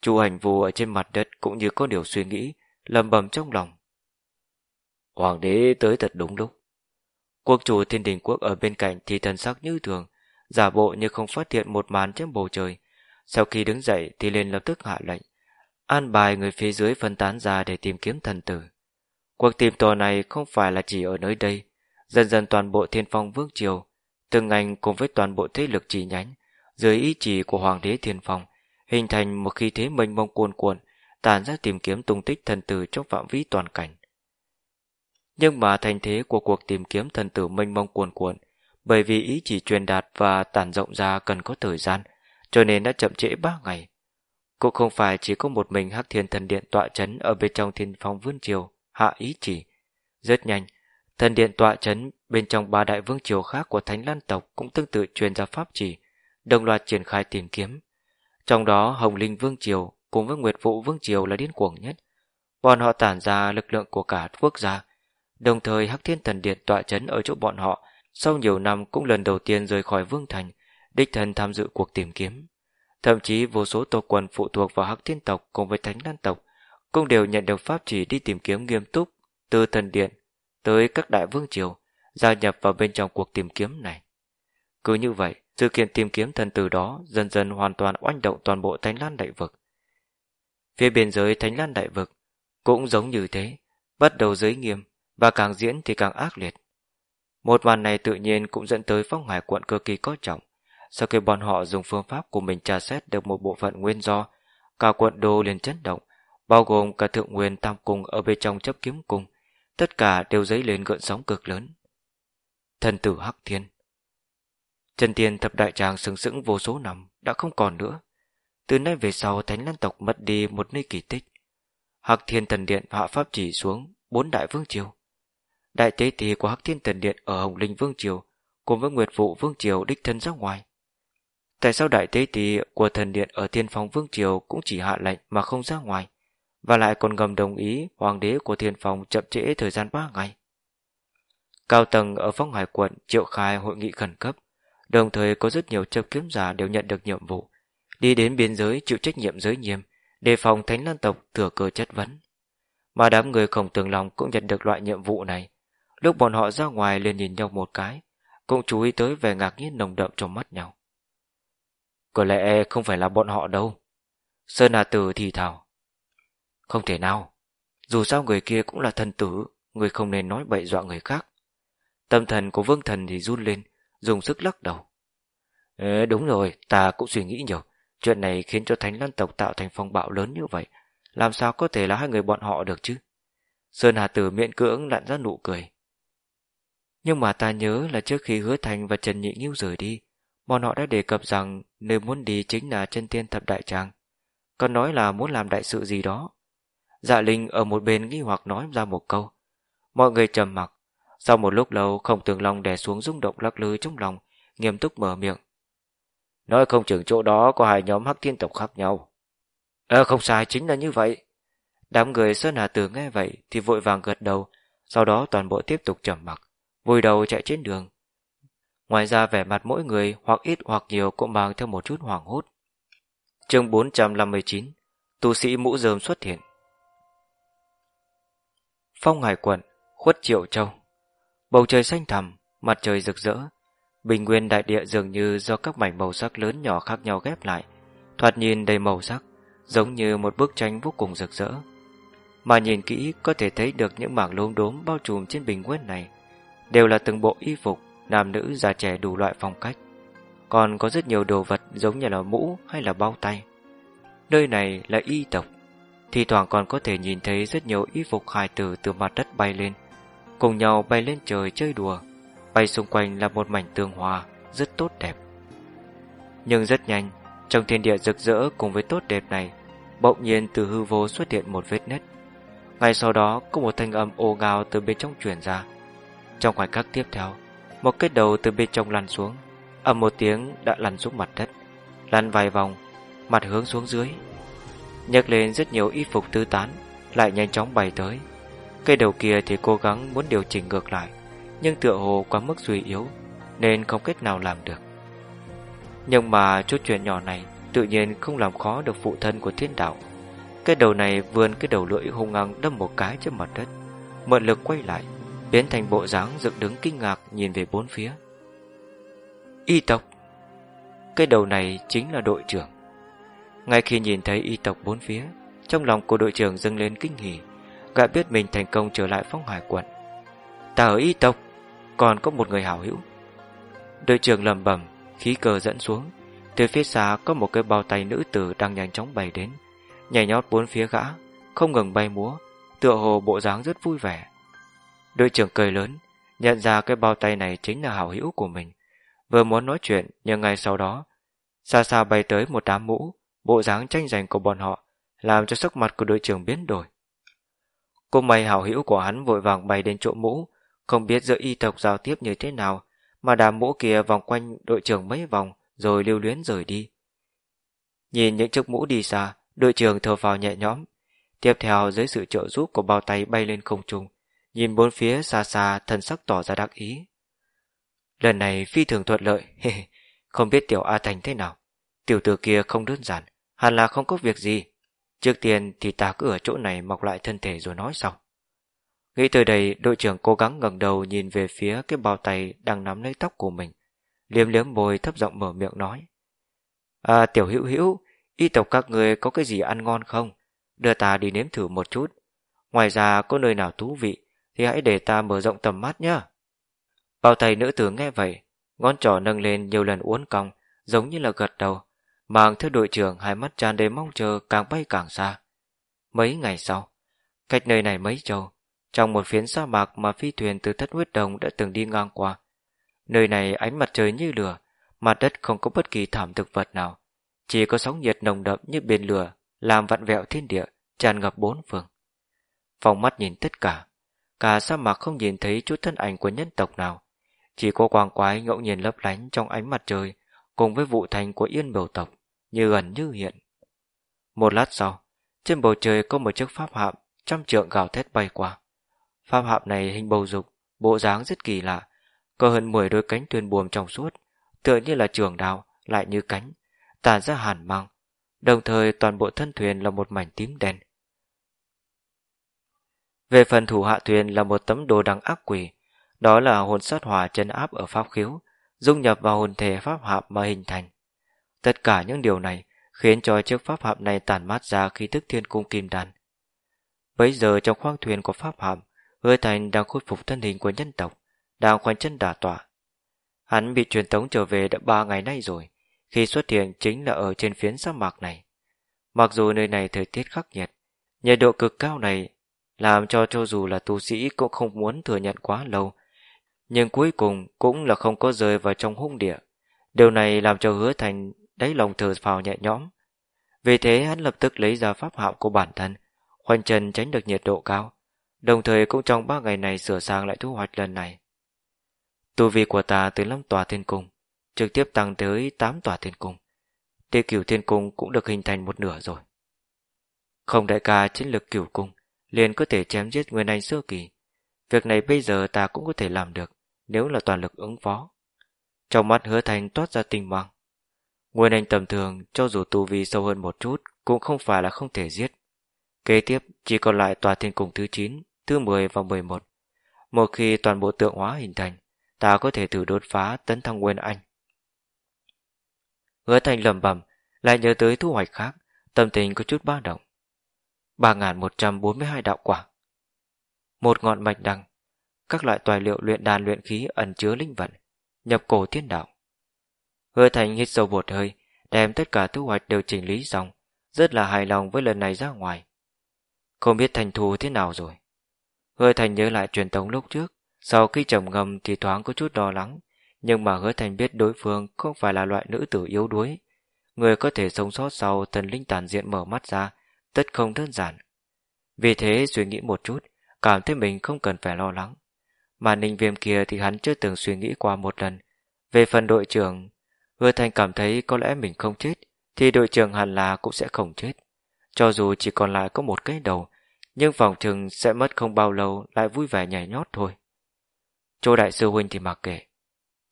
Chu hành vù ở trên mặt đất cũng như có điều suy nghĩ, lầm bầm trong lòng. Hoàng đế tới thật đúng lúc. Quốc chủ thiên đình quốc ở bên cạnh thì thần sắc như thường, giả bộ như không phát hiện một màn trên bầu trời. Sau khi đứng dậy thì liền lập tức hạ lệnh, an bài người phía dưới phân tán ra để tìm kiếm thần tử. Cuộc tìm tòi này không phải là chỉ ở nơi đây, dần dần toàn bộ thiên phong vương triều, từng ngành cùng với toàn bộ thế lực chỉ nhánh, dưới ý chỉ của hoàng đế thiên phong, hình thành một khí thế mênh mông cuồn cuộn, tàn ra tìm kiếm tung tích thần tử trong phạm vi toàn cảnh. Nhưng mà thành thế của cuộc tìm kiếm thần tử mênh mông cuồn cuộn, bởi vì ý chỉ truyền đạt và tản rộng ra cần có thời gian, cho nên đã chậm trễ ba ngày. Cũng không phải chỉ có một mình Hắc Thiên Thần Điện tọa chấn ở bên trong Thiên Phong Vương Triều, hạ ý chỉ. Rất nhanh, thần điện tọa chấn bên trong ba đại vương triều khác của Thánh Lan tộc cũng tương tự truyền ra pháp chỉ, đồng loạt triển khai tìm kiếm. Trong đó Hồng Linh Vương Triều cùng với Nguyệt Vũ Vương Triều là điên cuồng nhất. Bọn họ tản ra lực lượng của cả quốc gia. Đồng thời Hắc Thiên Thần Điện tọa chấn ở chỗ bọn họ sau nhiều năm cũng lần đầu tiên rời khỏi Vương Thành, đích thân tham dự cuộc tìm kiếm. Thậm chí vô số tộc quần phụ thuộc vào Hắc Thiên tộc cùng với Thánh Lan tộc cũng đều nhận được pháp chỉ đi tìm kiếm nghiêm túc từ thần điện tới các đại vương triều gia nhập vào bên trong cuộc tìm kiếm này. Cứ như vậy, sự kiện tìm kiếm thần tử đó dần dần hoàn toàn oanh động toàn bộ Thánh Lan Đại Vực. Phía biên giới Thánh Lan Đại Vực cũng giống như thế, bắt đầu giới nghiêm và càng diễn thì càng ác liệt. Một màn này tự nhiên cũng dẫn tới phong hải quận cực kỳ có trọng. Sau khi bọn họ dùng phương pháp của mình tra xét được một bộ phận nguyên do, cả quận đô liền chấn động, bao gồm cả thượng nguyên tam cung ở bên trong chấp kiếm cung, tất cả đều dấy lên gợn sóng cực lớn. Thần tử Hắc Thiên Chân tiên thập đại tràng sừng sững vô số năm đã không còn nữa. Từ nay về sau Thánh Lan tộc mất đi một nơi kỳ tích. Hắc Thiên Thần Điện hạ pháp chỉ xuống bốn đại vương triều. Đại tế tỷ của Hắc Thiên Thần Điện ở Hồng Linh Vương Triều cùng với Nguyệt Vụ Vương Triều đích thân ra ngoài. Tại sao đại tế tỷ của thần điện ở Thiên Phong Vương Triều cũng chỉ hạ lệnh mà không ra ngoài? và lại còn ngầm đồng ý hoàng đế của thiên phòng chậm trễ thời gian 3 ngày. Cao tầng ở phong hải quận triệu khai hội nghị khẩn cấp, đồng thời có rất nhiều chấp kiếm giả đều nhận được nhiệm vụ, đi đến biên giới chịu trách nhiệm giới nghiêm, đề phòng thánh lan tộc thừa cơ chất vấn. Mà đám người khổng tường lòng cũng nhận được loại nhiệm vụ này. Lúc bọn họ ra ngoài liền nhìn nhau một cái, cũng chú ý tới vẻ ngạc nhiên nồng đậm trong mắt nhau. Có lẽ không phải là bọn họ đâu. Sơn Hà Tử thì thào. Không thể nào. Dù sao người kia cũng là thần tử, người không nên nói bậy dọa người khác. Tâm thần của vương thần thì run lên, dùng sức lắc đầu. Ê, đúng rồi, ta cũng suy nghĩ nhiều. Chuyện này khiến cho thánh lan tộc tạo thành phong bạo lớn như vậy. Làm sao có thể là hai người bọn họ được chứ? Sơn Hà Tử miễn cưỡng lặn ra nụ cười. Nhưng mà ta nhớ là trước khi hứa thành và Trần Nhị Nghiêu rời đi, bọn họ đã đề cập rằng nơi muốn đi chính là chân tiên thập đại tràng. Còn nói là muốn làm đại sự gì đó. Dạ Linh ở một bên nghi hoặc nói ra một câu. Mọi người trầm mặc. Sau một lúc lâu không tường lòng đè xuống rung động lắc lư trong lòng, nghiêm túc mở miệng. Nói không chừng chỗ đó có hai nhóm hắc thiên tộc khác nhau. Ờ không sai chính là như vậy. Đám người Sơn Hà Tử nghe vậy thì vội vàng gật đầu, sau đó toàn bộ tiếp tục trầm mặc, vùi đầu chạy trên đường. Ngoài ra vẻ mặt mỗi người hoặc ít hoặc nhiều cũng mang theo một chút hoảng hốt. chương 459 Tu sĩ mũ rơm xuất hiện. Phong hải quận, khuất triệu châu. Bầu trời xanh thẳm, mặt trời rực rỡ. Bình nguyên đại địa dường như do các mảnh màu sắc lớn nhỏ khác nhau ghép lại. Thoạt nhìn đầy màu sắc Giống như một bức tranh vô cùng rực rỡ. Mà nhìn kỹ có thể thấy được những mảng lốm đốm bao trùm trên bình nguyên này. Đều là từng bộ y phục, Nam nữ, già trẻ đủ loại phong cách. Còn có rất nhiều đồ vật giống như là mũ hay là bao tay. Nơi này là y tộc Thì thoảng còn có thể nhìn thấy rất nhiều y phục hài tử từ mặt đất bay lên, Cùng nhau bay lên trời chơi đùa, Bay xung quanh là một mảnh tường hòa, Rất tốt đẹp. Nhưng rất nhanh, Trong thiên địa rực rỡ cùng với tốt đẹp này, Bỗng nhiên từ hư vô xuất hiện một vết nứt. Ngay sau đó, có một thanh âm ô ngào từ bên trong truyền ra. Trong khoảnh khắc tiếp theo, Một cái đầu từ bên trong lăn xuống, ầm một tiếng đã lăn xuống mặt đất, Lăn vài vòng, Mặt hướng xuống dưới. Nhấc lên rất nhiều y phục tư tán, Lại nhanh chóng bay tới. Cây đầu kia thì cố gắng muốn điều chỉnh ngược lại, Nhưng tựa hồ quá mức suy yếu, Nên không cách nào làm được. Nhưng mà chút chuyện nhỏ này Tự nhiên không làm khó được phụ thân của thiên đạo. Cái đầu này vươn cái đầu lưỡi hung ngang đâm một cái trên mặt đất, Mượn lực quay lại Biến thành bộ dáng dựng đứng kinh ngạc Nhìn về bốn phía. Y tộc. Cái đầu này chính là đội trưởng. Ngay khi nhìn thấy y tộc bốn phía, Trong lòng của đội trưởng dâng lên kinh hỉ. Gã biết mình thành công trở lại phong hải quận. Ta ở y tộc, Còn có một người hảo hữu. Đội trưởng lầm bẩm, Khí cờ dẫn xuống. Từ phía xa có một cái bao tay nữ tử Đang nhanh chóng bay đến. Nhảy nhót bốn phía gã, Không ngừng bay múa, Tựa hồ bộ dáng rất vui vẻ. Đội trưởng cười lớn Nhận ra cái bao tay này chính là hảo hữu của mình Vừa muốn nói chuyện Nhưng ngay sau đó Xa xa bay tới một đám mũ Bộ dáng tranh giành của bọn họ làm cho sắc mặt của đội trưởng biến đổi. Cô mày hảo hữu của hắn vội vàng bay đến chỗ mũ, không biết giữa y tộc giao tiếp như thế nào, mà đám mũ kia vòng quanh đội trưởng mấy vòng rồi lưu luyến rời đi. Nhìn những chiếc mũ đi xa, đội trưởng thở vào nhẹ nhõm. Tiếp theo dưới sự trợ giúp của bao tay bay lên không trung, nhìn bốn phía xa xa thần sắc tỏ ra đắc ý. Lần này phi thường thuận lợi, không biết tiểu A Thành thế nào. Tiểu tử kia không đơn giản, hẳn là không có việc gì. Trước tiên thì ta cứ ở chỗ này mọc lại thân thể rồi nói sau. Nghĩ tới đây, đội trưởng cố gắng ngẩng đầu nhìn về phía cái bao tay đang nắm lấy tóc của mình. Liếm liếm môi thấp giọng mở miệng nói. À, tiểu hữu hữu, y tộc các người có cái gì ăn ngon không? Đưa ta đi nếm thử một chút. Ngoài ra có nơi nào thú vị thì hãy để ta mở rộng tầm mắt nhá. Bao tay nữ tử nghe vậy, ngón trỏ nâng lên nhiều lần uốn cong, giống như là gật đầu, Mang theo đội trưởng hai mắt tràn đầy mong chờ càng bay càng xa. Mấy ngày sau, cách nơi này mấy châu, trong một phiến sa mạc mà phi thuyền từ thất huyết đồng đã từng đi ngang qua. Nơi này ánh mặt trời như lửa, mặt đất không có bất kỳ thảm thực vật nào, chỉ có sóng nhiệt nồng đậm như biển lửa, làm vặn vẹo thiên địa, tràn ngập bốn phương. Phòng mắt nhìn tất cả, cả sa mạc không nhìn thấy chút thân ảnh của nhân tộc nào, chỉ có quang quái ngẫu nhiên lấp lánh trong ánh mặt trời cùng với vụ thành của yên biểu tộc như gần như hiện. Một lát sau, trên bầu trời có một chiếc pháp hạm trăm trượng gào thét bay qua. Pháp hạm này hình bầu dục, bộ dáng rất kỳ lạ, có hơn 10 đôi cánh thuyền buồm trong suốt, tựa như là trường đào, lại như cánh, tàn ra hàn mang, đồng thời toàn bộ thân thuyền là một mảnh tím đen. Về phần thủ hạ thuyền là một tấm đồ đằng ác quỷ, đó là hồn sát hỏa chân áp ở pháp khiếu, dung nhập vào hồn thể pháp hạp mà hình thành. Tất cả những điều này khiến cho chiếc pháp hạp này tản mát ra khí thức thiên cung kim đan. Bây giờ trong khoang thuyền của pháp hạm, hứa thành đang khôi phục thân hình của nhân tộc, đang khoanh chân đả tọa. Hắn bị truyền tống trở về đã ba ngày nay rồi, khi xuất hiện chính là ở trên phiến sa mạc này. Mặc dù nơi này thời tiết khắc nghiệt, nhiệt độ cực cao này làm cho cho dù là tu sĩ cũng không muốn thừa nhận quá lâu, nhưng cuối cùng cũng là không có rơi vào trong hung địa. Điều này làm cho hứa thành đáy lòng thở phào nhẹ nhõm. Vì thế hắn lập tức lấy ra pháp hạo của bản thân, khoanh chân tránh được nhiệt độ cao, đồng thời cũng trong ba ngày này sửa sang lại thu hoạch lần này. Tu vi của ta từ 5 tòa thiên cung, trực tiếp tăng tới 8 tòa thiên cung. Tiêu cửu thiên cung cũng được hình thành một nửa rồi. Không đại ca chiến lược cửu cung, liền có thể chém giết nguyên anh sơ kỳ. Việc này bây giờ ta cũng có thể làm được, nếu là toàn lực ứng phó. Trong mắt hứa thành toát ra tinh mang. Nguyên anh tầm thường, cho dù tu vi sâu hơn một chút, cũng không phải là không thể giết. Kế tiếp, chỉ còn lại tòa thiên cung thứ 9, thứ 10 và 11. Một khi toàn bộ tượng hóa hình thành, ta có thể thử đột phá tấn thăng Nguyên Anh. Hứa thành lầm bầm, lại nhớ tới thu hoạch khác, tâm tình có chút ba động. 3.142 đạo quả. Một ngọn mạch đăng Các loại tài liệu luyện đàn luyện khí ẩn chứa linh vận, Nhập cổ thiên đạo. Hứa thành hít sâu một hơi, Đem tất cả thu hoạch đều chỉnh lý xong, Rất là hài lòng với lần này ra ngoài. Không biết thành thù thế nào rồi. Hứa thành nhớ lại truyền thống lúc trước, Sau khi trầm ngầm thì thoáng có chút lo lắng, Nhưng mà hứa thành biết đối phương Không phải là loại nữ tử yếu đuối. Người có thể sống sót sau thần linh tàn diện mở mắt ra tất không đơn giản. Vì thế suy nghĩ một chút, cảm thấy mình không cần phải lo lắng. Mà ninh viêm kia thì hắn chưa từng suy nghĩ qua một lần. Về phần đội trưởng, Hứa Thành cảm thấy có lẽ mình không chết, thì đội trưởng hẳn là cũng sẽ không chết. Cho dù chỉ còn lại có một cái đầu, nhưng phòng chừng sẽ mất không bao lâu lại vui vẻ nhảy nhót thôi. Châu Đại sư Huynh thì mặc kệ.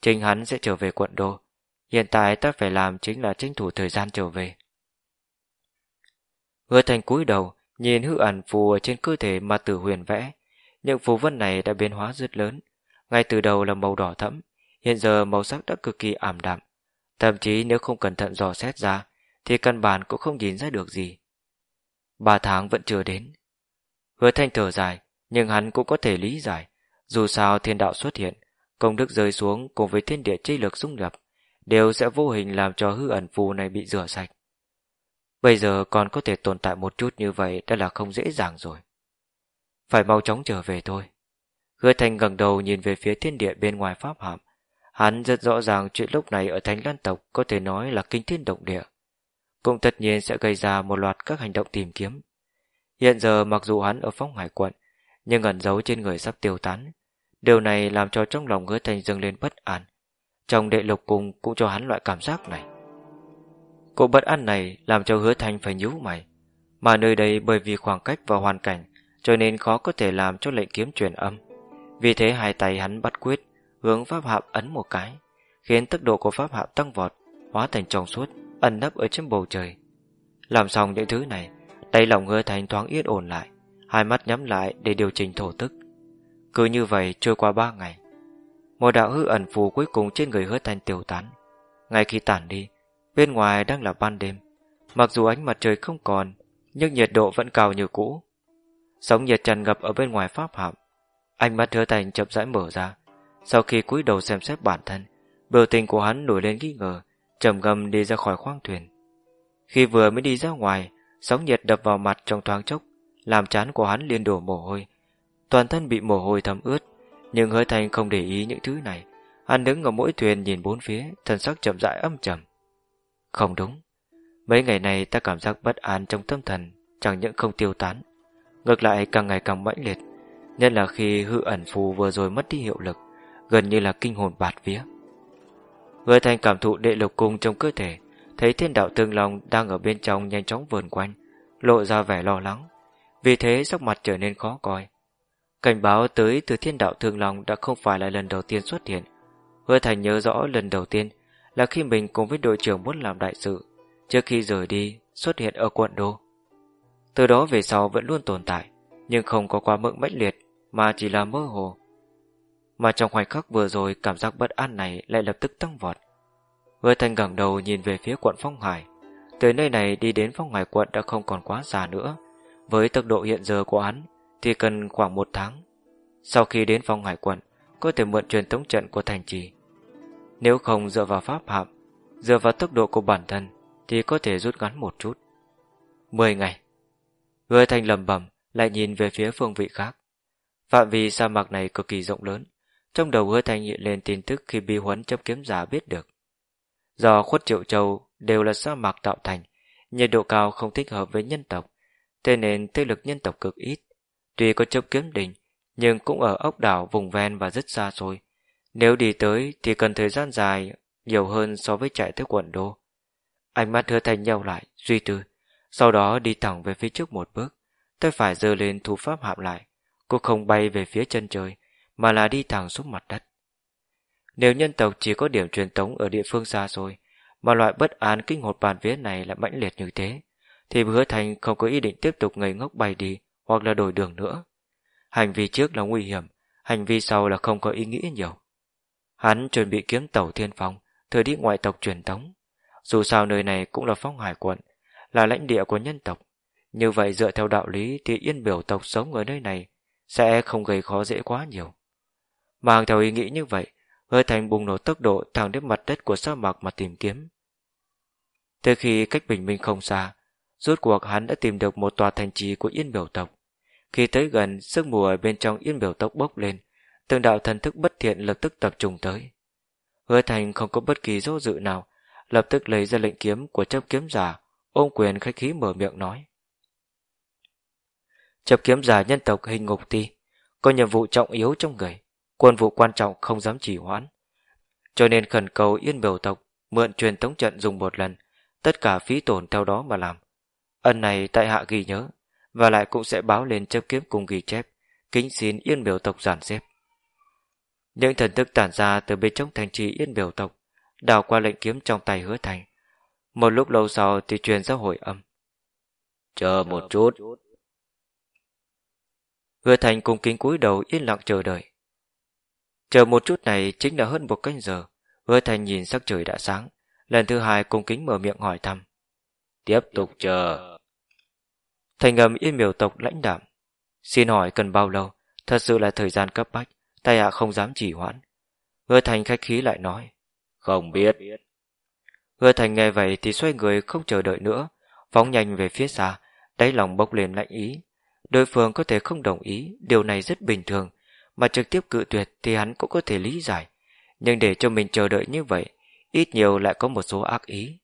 Chính hắn sẽ trở về quận đô. Hiện tại ta phải làm chính là tranh thủ thời gian trở về. Hứa thành cúi đầu, nhìn hư ẩn phù ở trên cơ thể mà tử huyền vẽ. Những phù vân này đã biến hóa rất lớn. Ngay từ đầu là màu đỏ thẫm, hiện giờ màu sắc đã cực kỳ ảm đạm. Thậm chí nếu không cẩn thận dò xét ra, thì căn bản cũng không nhìn ra được gì. Ba tháng vẫn chưa đến. Hứa thanh thở dài, nhưng hắn cũng có thể lý giải. Dù sao thiên đạo xuất hiện, công đức rơi xuống cùng với thiên địa chi lực dung nhập, đều sẽ vô hình làm cho hư ẩn phù này bị rửa sạch. Bây giờ còn có thể tồn tại một chút như vậy đã là không dễ dàng rồi. Phải mau chóng trở về thôi. Hứa Thành gần đầu nhìn về phía thiên địa bên ngoài pháp hạm. Hắn rất rõ ràng chuyện lúc này ở Thánh Lan Tộc có thể nói là kinh thiên động địa. Cũng tất nhiên sẽ gây ra một loạt các hành động tìm kiếm. Hiện giờ mặc dù hắn ở phong hải quận, nhưng ẩn giấu trên người sắp tiêu tán. Điều này làm cho trong lòng hứa thành dâng lên bất an. Trong đệ lục cung cũng cho hắn loại cảm giác này. Cô bất an này làm cho hứa thanh phải nhíu mày. Mà nơi đây bởi vì khoảng cách và hoàn cảnh cho nên khó có thể làm cho lệnh kiếm truyền âm. Vì thế hai tay hắn bắt quyết hướng pháp hạm ấn một cái khiến tốc độ của pháp hạm tăng vọt hóa thành trong suốt ẩn nấp ở trên bầu trời. Làm xong những thứ này tay lòng hứa thành thoáng yên ổn lại hai mắt nhắm lại để điều chỉnh thổ tức. Cứ như vậy trôi qua ba ngày. Một đạo hư ẩn phù cuối cùng trên người hứa thành tiêu tán. Ngay khi tản đi, Bên ngoài đang là ban đêm. Mặc dù ánh mặt trời không còn, Nhưng nhiệt độ vẫn cao như cũ. Sóng nhiệt tràn ngập ở bên ngoài pháp hạm. Ánh mắt hứa thành chậm rãi mở ra. Sau khi cúi đầu xem xét bản thân, Biểu tình của hắn nổi lên nghi ngờ, trầm ngâm đi ra khỏi khoang thuyền. Khi vừa mới đi ra ngoài, Sóng nhiệt đập vào mặt trong thoáng chốc, Làm chán của hắn liên đổ mồ hôi. Toàn thân bị mồ hôi thấm ướt, Nhưng hứa thành không để ý những thứ này. Hắn đứng ở mỗi thuyền nhìn bốn phía, Thần sắc chậm rãi âm trầm không đúng. Mấy ngày này ta cảm giác bất an trong tâm thần, Chẳng những không tiêu tán, Ngược lại càng ngày càng mãnh liệt. Nhất là khi hư ẩn phù vừa rồi mất đi hiệu lực, Gần như là kinh hồn bạt vía. Người thành cảm thụ đệ lục cung trong cơ thể, Thấy thiên đạo tương long đang ở bên trong nhanh chóng vườn quanh, Lộ ra vẻ lo lắng. Vì thế sắc mặt trở nên khó coi. Cảnh báo tới từ thiên đạo thương long đã không phải là lần đầu tiên xuất hiện. Hứa Thành nhớ rõ lần đầu tiên là khi mình cùng với đội trưởng muốn làm đại sự, trước khi rời đi xuất hiện ở quận đô. Từ đó về sau vẫn luôn tồn tại, nhưng không có quá mức mãnh liệt, mà chỉ là mơ hồ. Mà trong khoảnh khắc vừa rồi cảm giác bất an này lại lập tức tăng vọt. Vừa thành ngẩng đầu nhìn về phía quận Phong Hải. Từ nơi này đi đến Phong Hải quận đã không còn quá xa nữa. Với tốc độ hiện giờ của hắn thì cần khoảng một tháng. Sau khi đến Phong Hải quận, có thể mượn truyền tống trận của thành trì. Nếu không dựa vào pháp hạm, dựa vào tốc độ của bản thân thì có thể rút ngắn một chút. Mười ngày. Hứa Thanh lầm bẩm, lại nhìn về phía phương vị khác. Phạm vi sa mạc này cực kỳ rộng lớn. Trong đầu hứa Thanh hiện lên tin tức khi bi huấn chấp kiếm giả biết được. Do khuất triệu châu đều là sa mạc tạo thành, nhiệt độ cao không thích hợp với nhân tộc, thế nên thế lực nhân tộc cực ít. Tuy có chấp kiếm đỉnh, nhưng cũng ở ốc đảo vùng ven và rất xa xôi. Nếu đi tới thì cần thời gian dài, nhiều hơn so với chạy tới quận đô. Ánh mắt hứa thành nhau lại, suy tư, sau đó đi thẳng về phía trước một bước, tay phải giơ lên thủ pháp hạm lại. Cô không bay về phía chân trời, mà là đi thẳng xuống mặt đất. Nếu nhân tộc chỉ có điểm truyền tống ở địa phương xa xôi, mà loại bất an kinh hột bàn vía này lại mãnh liệt như thế, thì hứa thành không có ý định tiếp tục ngây ngốc bay đi hoặc là đổi đường nữa. Hành vi trước là nguy hiểm, hành vi sau là không có ý nghĩa nhiều. Hắn chuẩn bị kiếm tàu thiên phong, thời đi ngoại tộc truyền tống. Dù sao nơi này cũng là phong hải quận, là lãnh địa của nhân tộc. Như vậy dựa theo đạo lý thì yên biểu tộc sống ở nơi này sẽ không gây khó dễ quá nhiều. Mang theo ý nghĩ như vậy, hơi thành bùng nổ tốc độ thẳng đến mặt đất của sa mạc mà tìm kiếm. tới khi cách bình minh không xa, rốt cuộc hắn đã tìm được một tòa thành trì của yên biểu tộc. Khi tới gần, sức mùa ở bên trong yên biểu tộc bốc lên, từng đạo thần thức bất thiện lập tức tập trung tới. Hứa thành không có bất kỳ dấu dự nào, lập tức lấy ra lệnh kiếm của chấp kiếm giả, ôm quyền khách khí mở miệng nói. Chấp kiếm giả nhân tộc hình ngục ti, có nhiệm vụ trọng yếu trong người, quân vụ quan trọng không dám chỉ hoãn. Cho nên khẩn cầu yên biểu tộc mượn truyền tống trận dùng một lần, tất cả phí tổn theo đó mà làm. Ân này tại hạ ghi nhớ, và lại cũng sẽ báo lên chấp kiếm cùng ghi chép, kính xin yên biểu tộc giản xếp. Những thần thức tản ra từ bên trong thành trì yên biểu tộc, đào qua lệnh kiếm trong tay hứa thành. Một lúc lâu sau thì truyền ra hồi âm. Chờ một chút. Hứa thành cùng kính cúi đầu yên lặng chờ đợi. Chờ một chút này chính là hơn một canh giờ. Hứa thành nhìn sắc trời đã sáng. Lần thứ hai cùng kính mở miệng hỏi thăm. Tiếp tục chờ. Thành âm yên miểu tộc lãnh đạm. Xin hỏi cần bao lâu? Thật sự là thời gian cấp bách. Tay hạ không dám chỉ hoãn. Hứa thành khách khí lại nói. Không biết. Hứa thành nghe vậy thì xoay người không chờ đợi nữa. Phóng nhanh về phía xa. Đáy lòng bốc lên lạnh ý. Đối phương có thể không đồng ý. Điều này rất bình thường. Mà trực tiếp cự tuyệt thì hắn cũng có thể lý giải. Nhưng để cho mình chờ đợi như vậy, ít nhiều lại có một số ác ý.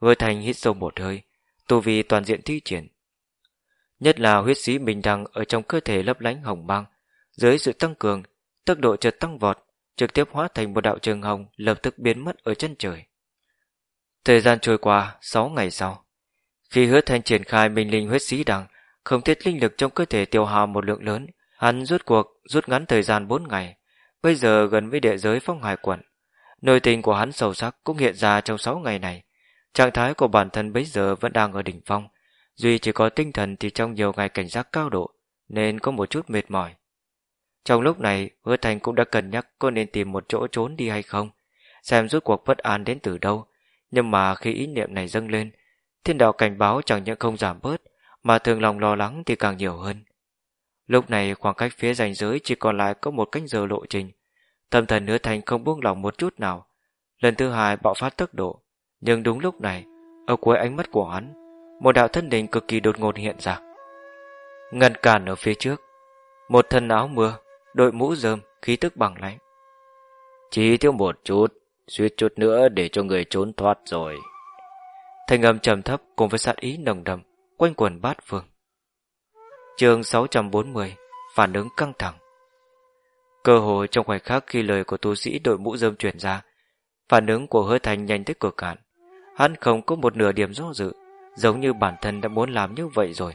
Hứa thành hít sâu một hơi, tu vi toàn diện thi triển. Nhất là huyết sĩ bình đẳng ở trong cơ thể lấp lánh hồng băng, dưới sự tăng cường, tốc độ chợt tăng vọt, trực tiếp hóa thành một đạo trường hồng lập tức biến mất ở chân trời. Thời gian trôi qua 6 ngày sau, khi hứa thanh triển khai minh linh huyết sĩ đằng, không thiết linh lực trong cơ thể tiêu hao một lượng lớn, hắn rút cuộc rút ngắn thời gian 4 ngày, bây giờ gần với địa giới phong hải quận. Nội tình của hắn sâu sắc cũng hiện ra trong 6 ngày này. Trạng thái của bản thân bây giờ vẫn đang ở đỉnh phong, Duy chỉ có tinh thần thì trong nhiều ngày cảnh giác cao độ, nên có một chút mệt mỏi. Trong lúc này, hứa thành cũng đã cân nhắc có nên tìm một chỗ trốn đi hay không, xem rút cuộc bất an đến từ đâu. Nhưng mà khi ý niệm này dâng lên, thiên đạo cảnh báo chẳng những không giảm bớt, mà thường lòng lo lắng thì càng nhiều hơn. Lúc này khoảng cách phía ranh giới chỉ còn lại có một cánh giờ lộ trình. Tâm thần hứa thành không buông lòng một chút nào. Lần thứ hai bạo phát tốc độ. Nhưng đúng lúc này, ở cuối ánh mắt của hắn, một đạo thân đình cực kỳ đột ngột hiện ra. Ngăn cản ở phía trước, một thân áo mưa, đội mũ rơm, khí tức bằng lãnh. Chỉ thiếu một chút, suýt chút nữa để cho người trốn thoát rồi. Thanh âm trầm thấp cùng với sát ý nồng đậm, quanh quần bát phương. Chương 640 Phản ứng căng thẳng Cơ hội trong khoảnh khắc khi lời của tu sĩ đội mũ rơm truyền ra, phản ứng của hứa thành nhanh tới cực hạn. Hắn không có một nửa điểm do dự, giống như bản thân đã muốn làm như vậy rồi.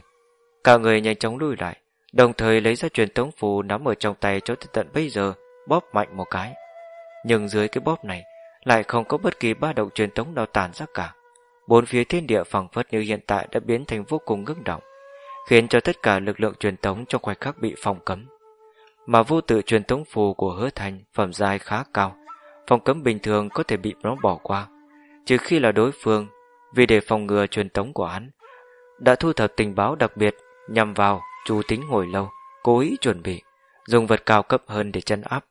Cả người nhanh chóng lùi lại, đồng thời lấy ra truyền tống phù nắm ở trong tay cho tới tận bây giờ, bóp mạnh một cái. Nhưng dưới cái bóp này, lại không có bất kỳ ba động truyền tống nào tàn ra cả. Bốn phía thiên địa phẳng phất như hiện tại đã biến thành vô cùng ngưng động, khiến cho tất cả lực lượng truyền tống trong khoảnh khắc bị phòng cấm. Mà vô tự truyền tống phù của hứa thành phẩm giai khá cao, phòng cấm bình thường có thể bị nó bỏ qua, trừ khi là đối phương vì để phòng ngừa truyền tống của hắn đã thu thập tình báo đặc biệt nhằm vào Chú tính ngồi lâu, cố ý chuẩn bị, dùng vật cao cấp hơn để chân áp.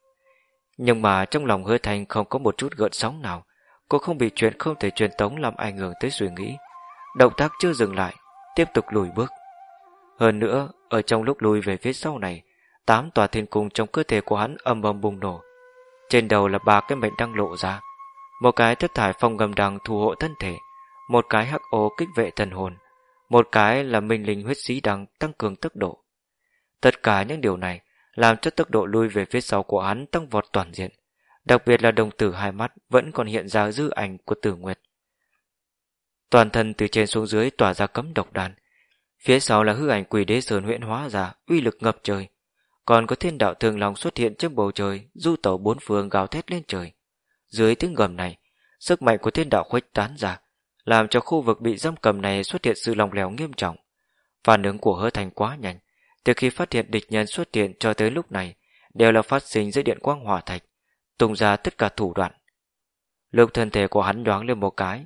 Nhưng mà trong lòng hứa thành không có một chút gợn sóng nào. Cô không bị chuyện không thể truyền tống làm ảnh hưởng tới suy nghĩ. Động tác chưa dừng lại, tiếp tục lùi bước. Hơn nữa, ở trong lúc lùi về phía sau này, tám tòa thiên cung trong cơ thể của hắn âm ầm bùng nổ. Trên đầu là ba cái mệnh đang lộ ra. Một cái thất thải phong ngầm đằng thu hộ thân thể, một cái hắc ô kích vệ thần hồn một cái là minh linh huyết sĩ đang tăng cường tốc độ. Tất cả những điều này làm cho tốc độ lui về phía sau của hắn tăng vọt toàn diện, đặc biệt là đồng tử hai mắt vẫn còn hiện ra dư ảnh của tử nguyệt. Toàn thân từ trên xuống dưới tỏa ra cấm độc đàn phía sau là hư ảnh quỷ đế sơn huyện hóa ra uy lực ngập trời, còn có thiên đạo thường lòng xuất hiện trên bầu trời, du tẩu bốn phương gào thét lên trời. Dưới tiếng gầm này, sức mạnh của thiên đạo khuếch tán ra làm cho khu vực bị giam cầm này xuất hiện sự lòng lẻo nghiêm trọng. Phản ứng của hứa thành quá nhanh. Từ khi phát hiện địch nhân xuất hiện cho tới lúc này, đều là phát sinh dưới điện quang hỏa thạch, tung ra tất cả thủ đoạn. Lực thân thể của hắn đoán lên một cái.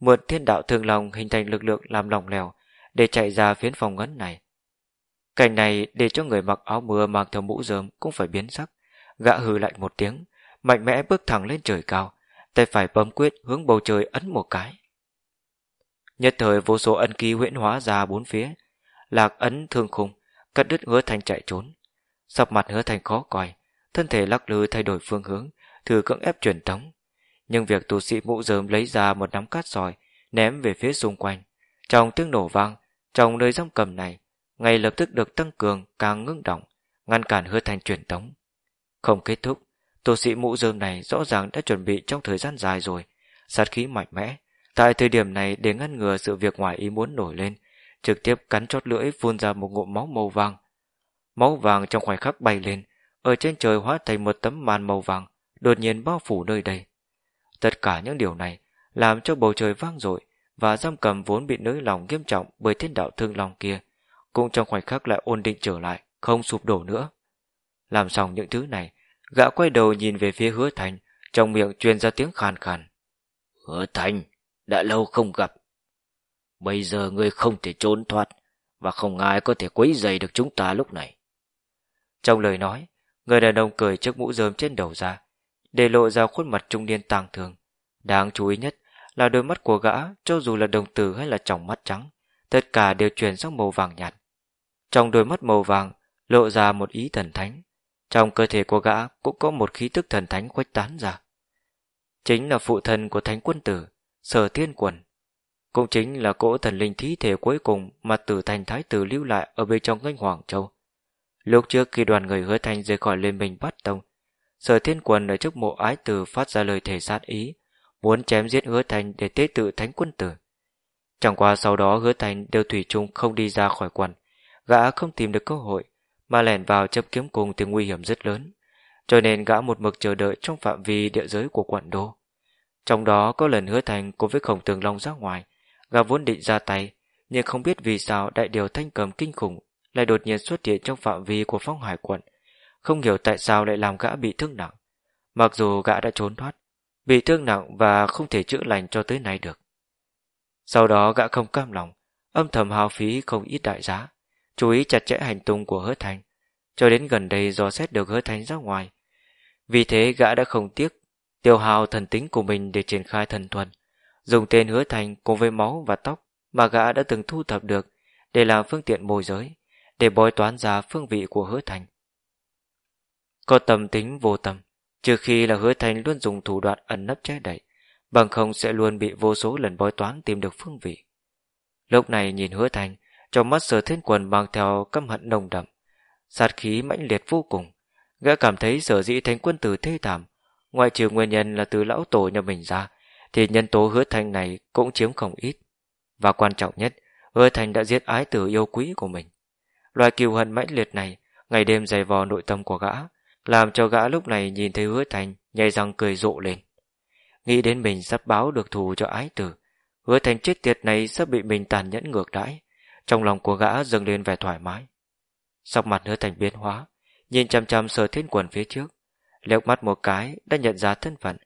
Mượn thiên đạo thương lòng hình thành lực lượng làm lòng lèo để chạy ra phiến phòng ngấn này. Cảnh này để cho người mặc áo mưa mang theo mũ rơm cũng phải biến sắc, gã hừ lạnh một tiếng, mạnh mẽ bước thẳng lên trời cao, tay phải bấm quyết hướng bầu trời ấn một cái nhất thời vô số ân ký huyễn hóa ra bốn phía. Lạc ấn thương khung, cắt đứt hứa thành chạy trốn. Sập mặt hứa thành khó coi, thân thể lắc lư thay đổi phương hướng, thử cưỡng ép truyền tống. Nhưng việc tu sĩ mũ dơm lấy ra một nắm cát sỏi, ném về phía xung quanh. Trong tiếng nổ vang, trong nơi giam cầm này, ngay lập tức được tăng cường càng ngưng động, ngăn cản hứa thành truyền tống. Không kết thúc, tu sĩ mũ dơm này rõ ràng đã chuẩn bị trong thời gian dài rồi. Sát khí mạnh mẽ tại thời điểm này, để ngăn ngừa sự việc ngoài ý muốn nổi lên, trực tiếp cắn chót lưỡi phun ra một ngụm máu màu vàng. Máu vàng trong khoảnh khắc bay lên, ở trên trời hóa thành một tấm màn màu vàng, đột nhiên bao phủ nơi đây. Tất cả những điều này làm cho bầu trời vang dội và giam cầm vốn bị nới lòng nghiêm trọng bởi thiên đạo thương lòng kia, cũng trong khoảnh khắc lại ổn định trở lại, không sụp đổ nữa. Làm xong những thứ này, gã quay đầu nhìn về phía hứa thành, trong miệng truyền ra tiếng khàn khàn. Hứa thành đã lâu không gặp. Bây giờ ngươi không thể trốn thoát và không ai có thể quấy dày được chúng ta lúc này. Trong lời nói, người đàn ông cười chiếc mũ rơm trên đầu ra, để lộ ra khuôn mặt trung niên tàng thường đáng chú ý nhất là đôi mắt của gã, cho dù là đồng tử hay là tròng mắt trắng, tất cả đều chuyển sang màu vàng nhạt. Trong đôi mắt màu vàng lộ ra một ý thần thánh, trong cơ thể của gã cũng có một khí tức thần thánh khuếch tán ra. Chính là phụ thân của thánh quân tử sở thiên quần. Cũng chính là cỗ thần linh thí thể cuối cùng mà tử thành thái tử lưu lại ở bên trong ngân hoàng châu. Lúc trước khi đoàn người hứa thanh rời khỏi liên minh bắt tông, sở thiên quần ở trước mộ ái tử phát ra lời thể sát ý, muốn chém giết hứa thanh để tế tự thánh quân tử. Chẳng qua sau đó hứa thanh đều thủy chung không đi ra khỏi quần, gã không tìm được cơ hội, mà lẻn vào chấp kiếm cùng thì nguy hiểm rất lớn, cho nên gã một mực chờ đợi trong phạm vi địa giới của quận đô trong đó có lần hứa thành cùng với khổng tường long ra ngoài gã vốn định ra tay, nhưng không biết vì sao đại điều thanh cầm kinh khủng lại đột nhiên xuất hiện trong phạm vi của phong hải quận. Không hiểu tại sao lại làm gã bị thương nặng. Mặc dù gã đã trốn thoát, bị thương nặng và không thể chữa lành cho tới nay được. Sau đó gã không cam lòng, âm thầm hao phí không ít đại giá, chú ý chặt chẽ hành tung của hứa thành. Cho đến gần đây dò xét được hứa thành ra ngoài, vì thế gã đã không tiếc tiêu hao thần tính của mình để triển khai thần thuần dùng tên hứa thành cùng với máu và tóc mà gã đã từng thu thập được để làm phương tiện môi giới, để bói toán ra phương vị của hứa thành. Có tầm tính vô tâm, trừ khi là hứa thành luôn dùng thủ đoạn ẩn nấp che đậy, bằng không sẽ luôn bị vô số lần bói toán tìm được phương vị. Lúc này nhìn hứa thành, trong mắt sở thiên quần mang theo căm hận nồng đậm, sát khí mãnh liệt vô cùng, gã cảm thấy sở dĩ thánh quân tử thê thảm ngoại trừ nguyên nhân là từ lão tổ nhà mình ra, thì nhân tố hứa thành này cũng chiếm không ít. Và quan trọng nhất, hứa thành đã giết ái tử yêu quý của mình. Loài kiều hận mãnh liệt này, ngày đêm dày vò nội tâm của gã, làm cho gã lúc này nhìn thấy hứa thành nhảy răng cười rộ lên. Nghĩ đến mình sắp báo được thù cho ái tử, hứa thành chết tiệt này sắp bị mình tàn nhẫn ngược đãi. Trong lòng của gã dâng lên vẻ thoải mái. Sắc mặt hứa thành biến hóa, Nhìn chăm chăm sờ thiên quần phía trước liếc mắt một cái đã nhận ra thân phận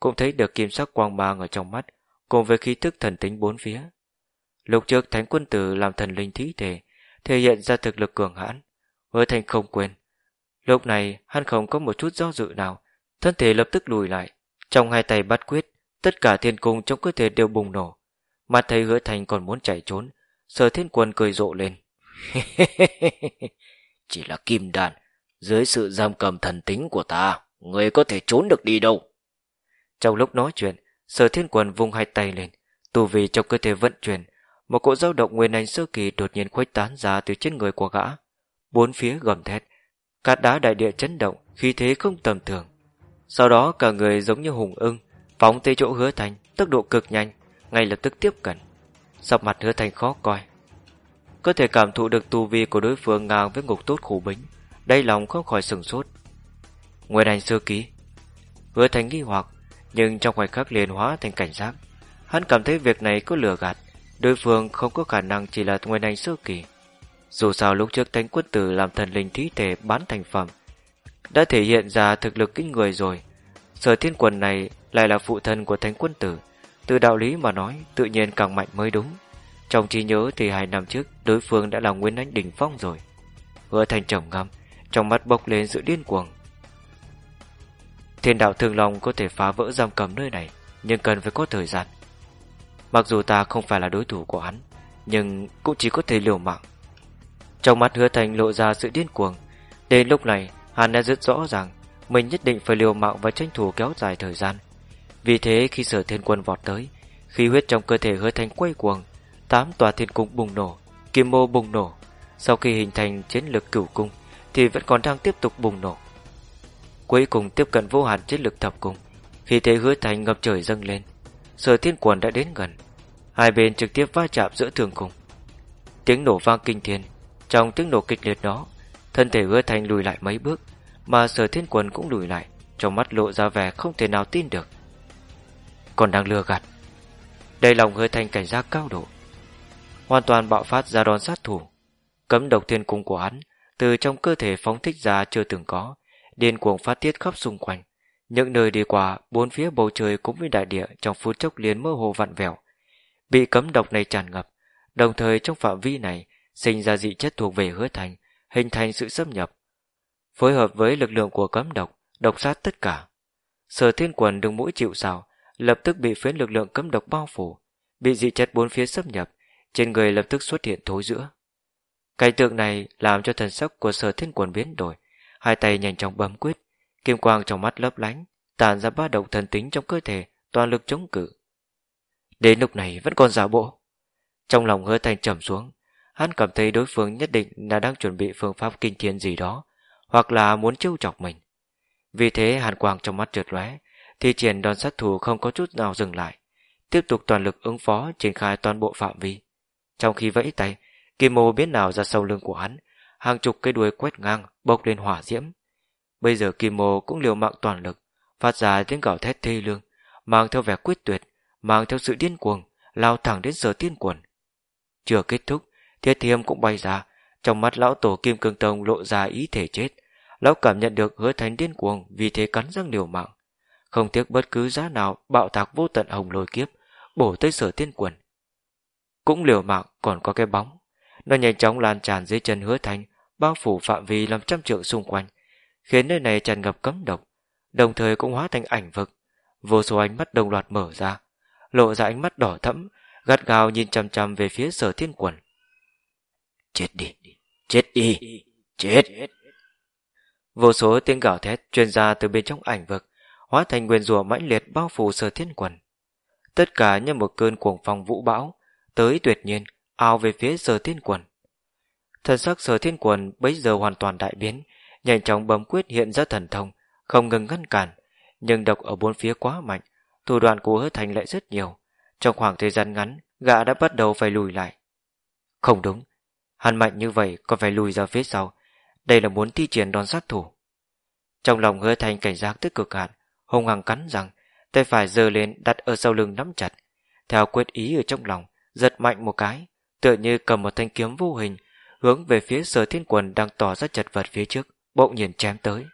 cũng thấy được kim sắc quang mang ở trong mắt cùng với khí thức thần tính bốn phía. Lúc trước Thánh Quân Tử làm thần linh thí thể, thể hiện ra thực lực cường hãn, hứa thành không quên. Lúc này hắn không có một chút do dự nào, thân thể lập tức lùi lại, trong hai tay bắt quyết, tất cả thiên cung trong cơ thể đều bùng nổ. Mặt thấy hứa thành còn muốn chạy trốn, sở thiên quân cười rộ lên. Chỉ là kim đàn, dưới sự giam cầm thần tính của ta, người có thể trốn được đi đâu. Trong lúc nói chuyện, sở thiên quần vung hai tay lên, tù vì trong cơ thể vận chuyển, một cỗ dao động nguyên anh sơ kỳ đột nhiên khuếch tán ra từ trên người của gã. Bốn phía gầm thét, cát đá đại địa chấn động, khí thế không tầm thường. Sau đó cả người giống như hùng ưng, phóng tới chỗ hứa thành, tốc độ cực nhanh, ngay lập tức tiếp cận. Sọc mặt hứa thành khó coi. Có thể cảm thụ được tu vi của đối phương ngang với ngục tốt khủ bính, đây lòng không khỏi sừng sốt. Nguyên anh sơ ký. Hứa thành nghi hoặc, nhưng trong khoảnh khắc liền hóa thành cảnh giác. Hắn cảm thấy việc này có lừa gạt, đối phương không có khả năng chỉ là nguyên anh sơ kỳ. Dù sao lúc trước thánh quân tử làm thần linh thí thể bán thành phẩm, đã thể hiện ra thực lực kinh người rồi. Sở thiên quần này lại là phụ thân của thánh quân tử. Từ đạo lý mà nói, tự nhiên càng mạnh mới đúng. Trong trí nhớ thì hai năm trước, đối phương đã là nguyên anh đỉnh phong rồi. Hứa thành trầm ngâm, trong mắt bốc lên sự điên cuồng. Thiên đạo thương long có thể phá vỡ giam cầm nơi này, nhưng cần phải có thời gian. Mặc dù ta không phải là đối thủ của hắn, nhưng cũng chỉ có thể liều mạng. Trong mắt hứa thành lộ ra sự điên cuồng. Đến lúc này, hắn đã rất rõ ràng mình nhất định phải liều mạng và tranh thủ kéo dài thời gian. Vì thế khi sở thiên quân vọt tới, khí huyết trong cơ thể hứa thành quay cuồng, tám tòa thiên cung bùng nổ, kim mô bùng nổ. Sau khi hình thành chiến lược cửu cung, thì vẫn còn đang tiếp tục bùng nổ. Cuối cùng tiếp cận vô hạn chiến lực thập cung, khi thế hứa thành ngập trời dâng lên, sở thiên quần đã đến gần, hai bên trực tiếp va chạm giữa thường cung. Tiếng nổ vang kinh thiên, trong tiếng nổ kịch liệt đó, thân thể hứa thành lùi lại mấy bước, mà sở thiên quần cũng lùi lại, trong mắt lộ ra vẻ không thể nào tin được. Còn đang lừa gạt. Đây lòng hứa thành cảnh giác cao độ, hoàn toàn bạo phát ra đòn sát thủ. Cấm độc thiên cung của hắn từ trong cơ thể phóng thích ra chưa từng có, điên cuồng phát tiết khắp xung quanh. Những nơi đi qua, bốn phía bầu trời cũng như đại địa trong phút chốc liền mơ hồ vặn vẹo. Bị cấm độc này tràn ngập, đồng thời trong phạm vi này sinh ra dị chất thuộc về hứa thành, hình thành sự xâm nhập. Phối hợp với lực lượng của cấm độc, độc sát tất cả. Sở thiên quần đứng mũi chịu sào, lập tức bị phiến lực lượng cấm độc bao phủ, bị dị chất bốn phía xâm nhập, trên người lập tức xuất hiện thối giữa. Cảnh tượng này làm cho thần sắc của sở thiên quần biến đổi, hai tay nhanh chóng bấm quyết, kim quang trong mắt lấp lánh, tàn ra ba động thần tính trong cơ thể, toàn lực chống cự. Đến lúc này vẫn còn giả bộ. Trong lòng hứa thành trầm xuống, hắn cảm thấy đối phương nhất định là đang chuẩn bị phương pháp kinh thiên gì đó, hoặc là muốn trêu chọc mình. Vì thế hàn quang trong mắt trượt lóe, thi triển đòn sát thủ không có chút nào dừng lại, tiếp tục toàn lực ứng phó triển khai toàn bộ phạm vi. Trong khi vẫy tay, kim mô biến nào ra sau lưng của hắn, hàng chục cây đuôi quét ngang, bốc lên hỏa diễm. Bây giờ kim mô cũng liều mạng toàn lực, phát ra tiếng gào thét thê lương, mang theo vẻ quyết tuyệt, mang theo sự điên cuồng, lao thẳng đến giờ tiên quần. Chưa kết thúc, thiết thiêm cũng bay ra, trong mắt lão tổ kim cương tông lộ ra ý thể chết. Lão cảm nhận được hứa thánh điên cuồng vì thế cắn răng liều mạng. Không tiếc bất cứ giá nào bạo tạc vô tận hồng lôi kiếp, bổ tới sở tiên quần. Cũng liều mạng còn có cái bóng. Nó nhanh chóng lan tràn dưới chân hứa thanh, bao phủ phạm vi làm trăm trượng xung quanh, khiến nơi này tràn ngập cấm độc, đồng thời cũng hóa thành ảnh vực. Vô số ánh mắt đồng loạt mở ra, lộ ra ánh mắt đỏ thẫm, gắt gao nhìn chằm chằm về phía sở thiên quần. Chết đi, chết đi, chết. Vô số tiếng gào thét truyền ra từ bên trong ảnh vực, hóa thành nguyên rùa mãnh liệt bao phủ sở thiên quần. Tất cả như một cơn cuồng phong vũ bão, tới tuyệt nhiên, ao về phía sở thiên quần. Thần sắc sở thiên quần bấy giờ hoàn toàn đại biến, nhanh chóng bấm quyết hiện ra thần thông, không ngừng ngăn cản, nhưng độc ở bốn phía quá mạnh, thủ đoạn của hứa thành lại rất nhiều. Trong khoảng thời gian ngắn, gã đã bắt đầu phải lùi lại. Không đúng, hắn mạnh như vậy còn phải lùi ra phía sau, đây là muốn thi triển đòn sát thủ. Trong lòng hứa thành cảnh giác tức cực hạn, hung hăng cắn rằng tay phải giơ lên đặt ở sau lưng nắm chặt. Theo quyết ý ở trong lòng, giật mạnh một cái, tựa như cầm một thanh kiếm vô hình, hướng về phía sở thiên quần đang tỏ ra chật vật phía trước, bỗng nhiên chém tới.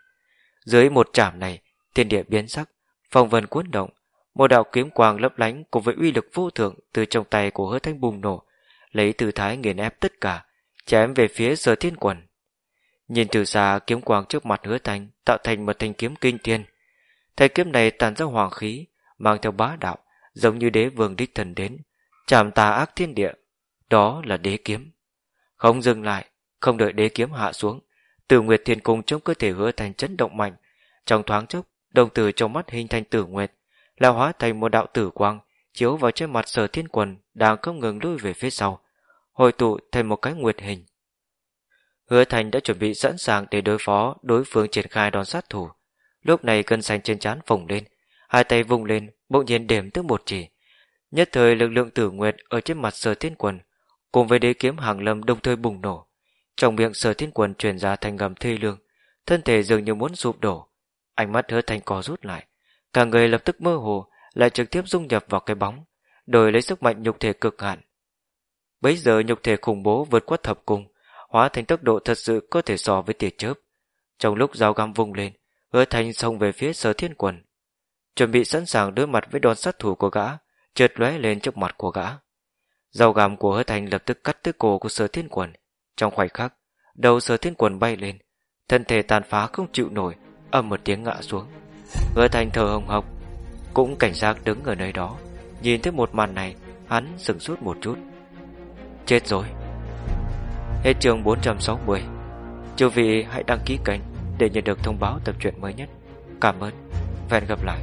Dưới một chạm này, thiên địa biến sắc, phong vân cuốn động, Một đạo kiếm quang lấp lánh cùng với uy lực vô thượng từ trong tay của hứa thanh bùng nổ, lấy tư thái nghiền ép tất cả, chém về phía sở thiên quần. Nhìn từ xa kiếm quang trước mặt hứa thanh tạo thành một thanh kiếm kinh thiên. Thanh kiếm này tàn ra hoàng khí, mang theo bá đạo, giống như đế vương đích thần đến, chạm tà ác thiên địa. Đó là đế kiếm. Không dừng lại, không đợi đế kiếm hạ xuống, Tử Nguyệt Thiên Cung trong cơ thể hứa thành chấn động mạnh, trong thoáng chốc, đồng tử trong mắt hình thành tử nguyệt, lao hóa thành một đạo tử quang, chiếu vào trên mặt sở thiên quần đang không ngừng lui về phía sau, hội tụ thành một cái nguyệt hình. Hứa Thành đã chuẩn bị sẵn sàng để đối phó đối phương triển khai đòn sát thủ. Lúc này cơn xanh trên trán phồng lên, hai tay vung lên, bỗng nhiên điểm tới một chỉ. Nhất thời lực lượng tử nguyệt ở trên mặt sở thiên quần, cùng với đế kiếm hàng lâm đồng thời bùng nổ. Trong miệng sở thiên quần truyền ra thành gầm thê lương, thân thể dường như muốn sụp đổ. Ánh mắt hứa thành co rút lại, cả người lập tức mơ hồ, lại trực tiếp dung nhập vào cái bóng, đổi lấy sức mạnh nhục thể cực hạn. Bấy giờ nhục thể khủng bố vượt qua thập cung, hóa thành tốc độ thật sự có thể so với tia chớp. Trong lúc dao găm vung lên, hứa thành xông về phía sở thiên quần. Chuẩn bị sẵn sàng đối mặt với đòn sát thủ của gã, trượt lóe lên trước mặt của gã. Dao găm của hứa thành lập tức cắt tới cổ của sở thiên quần. Trong khoảnh khắc, đầu sở thiên quần bay lên, thân thể tàn phá không chịu nổi, ầm một tiếng ngã xuống. Hứa thành thở hồng hộc, cũng cảnh giác đứng ở nơi đó, nhìn thấy một màn này, hắn sửng sốt một chút. Chết rồi. Hết chương 460 Chư vị hãy đăng ký kênh Để nhận được thông báo tập truyện mới nhất Cảm ơn Và hẹn gặp lại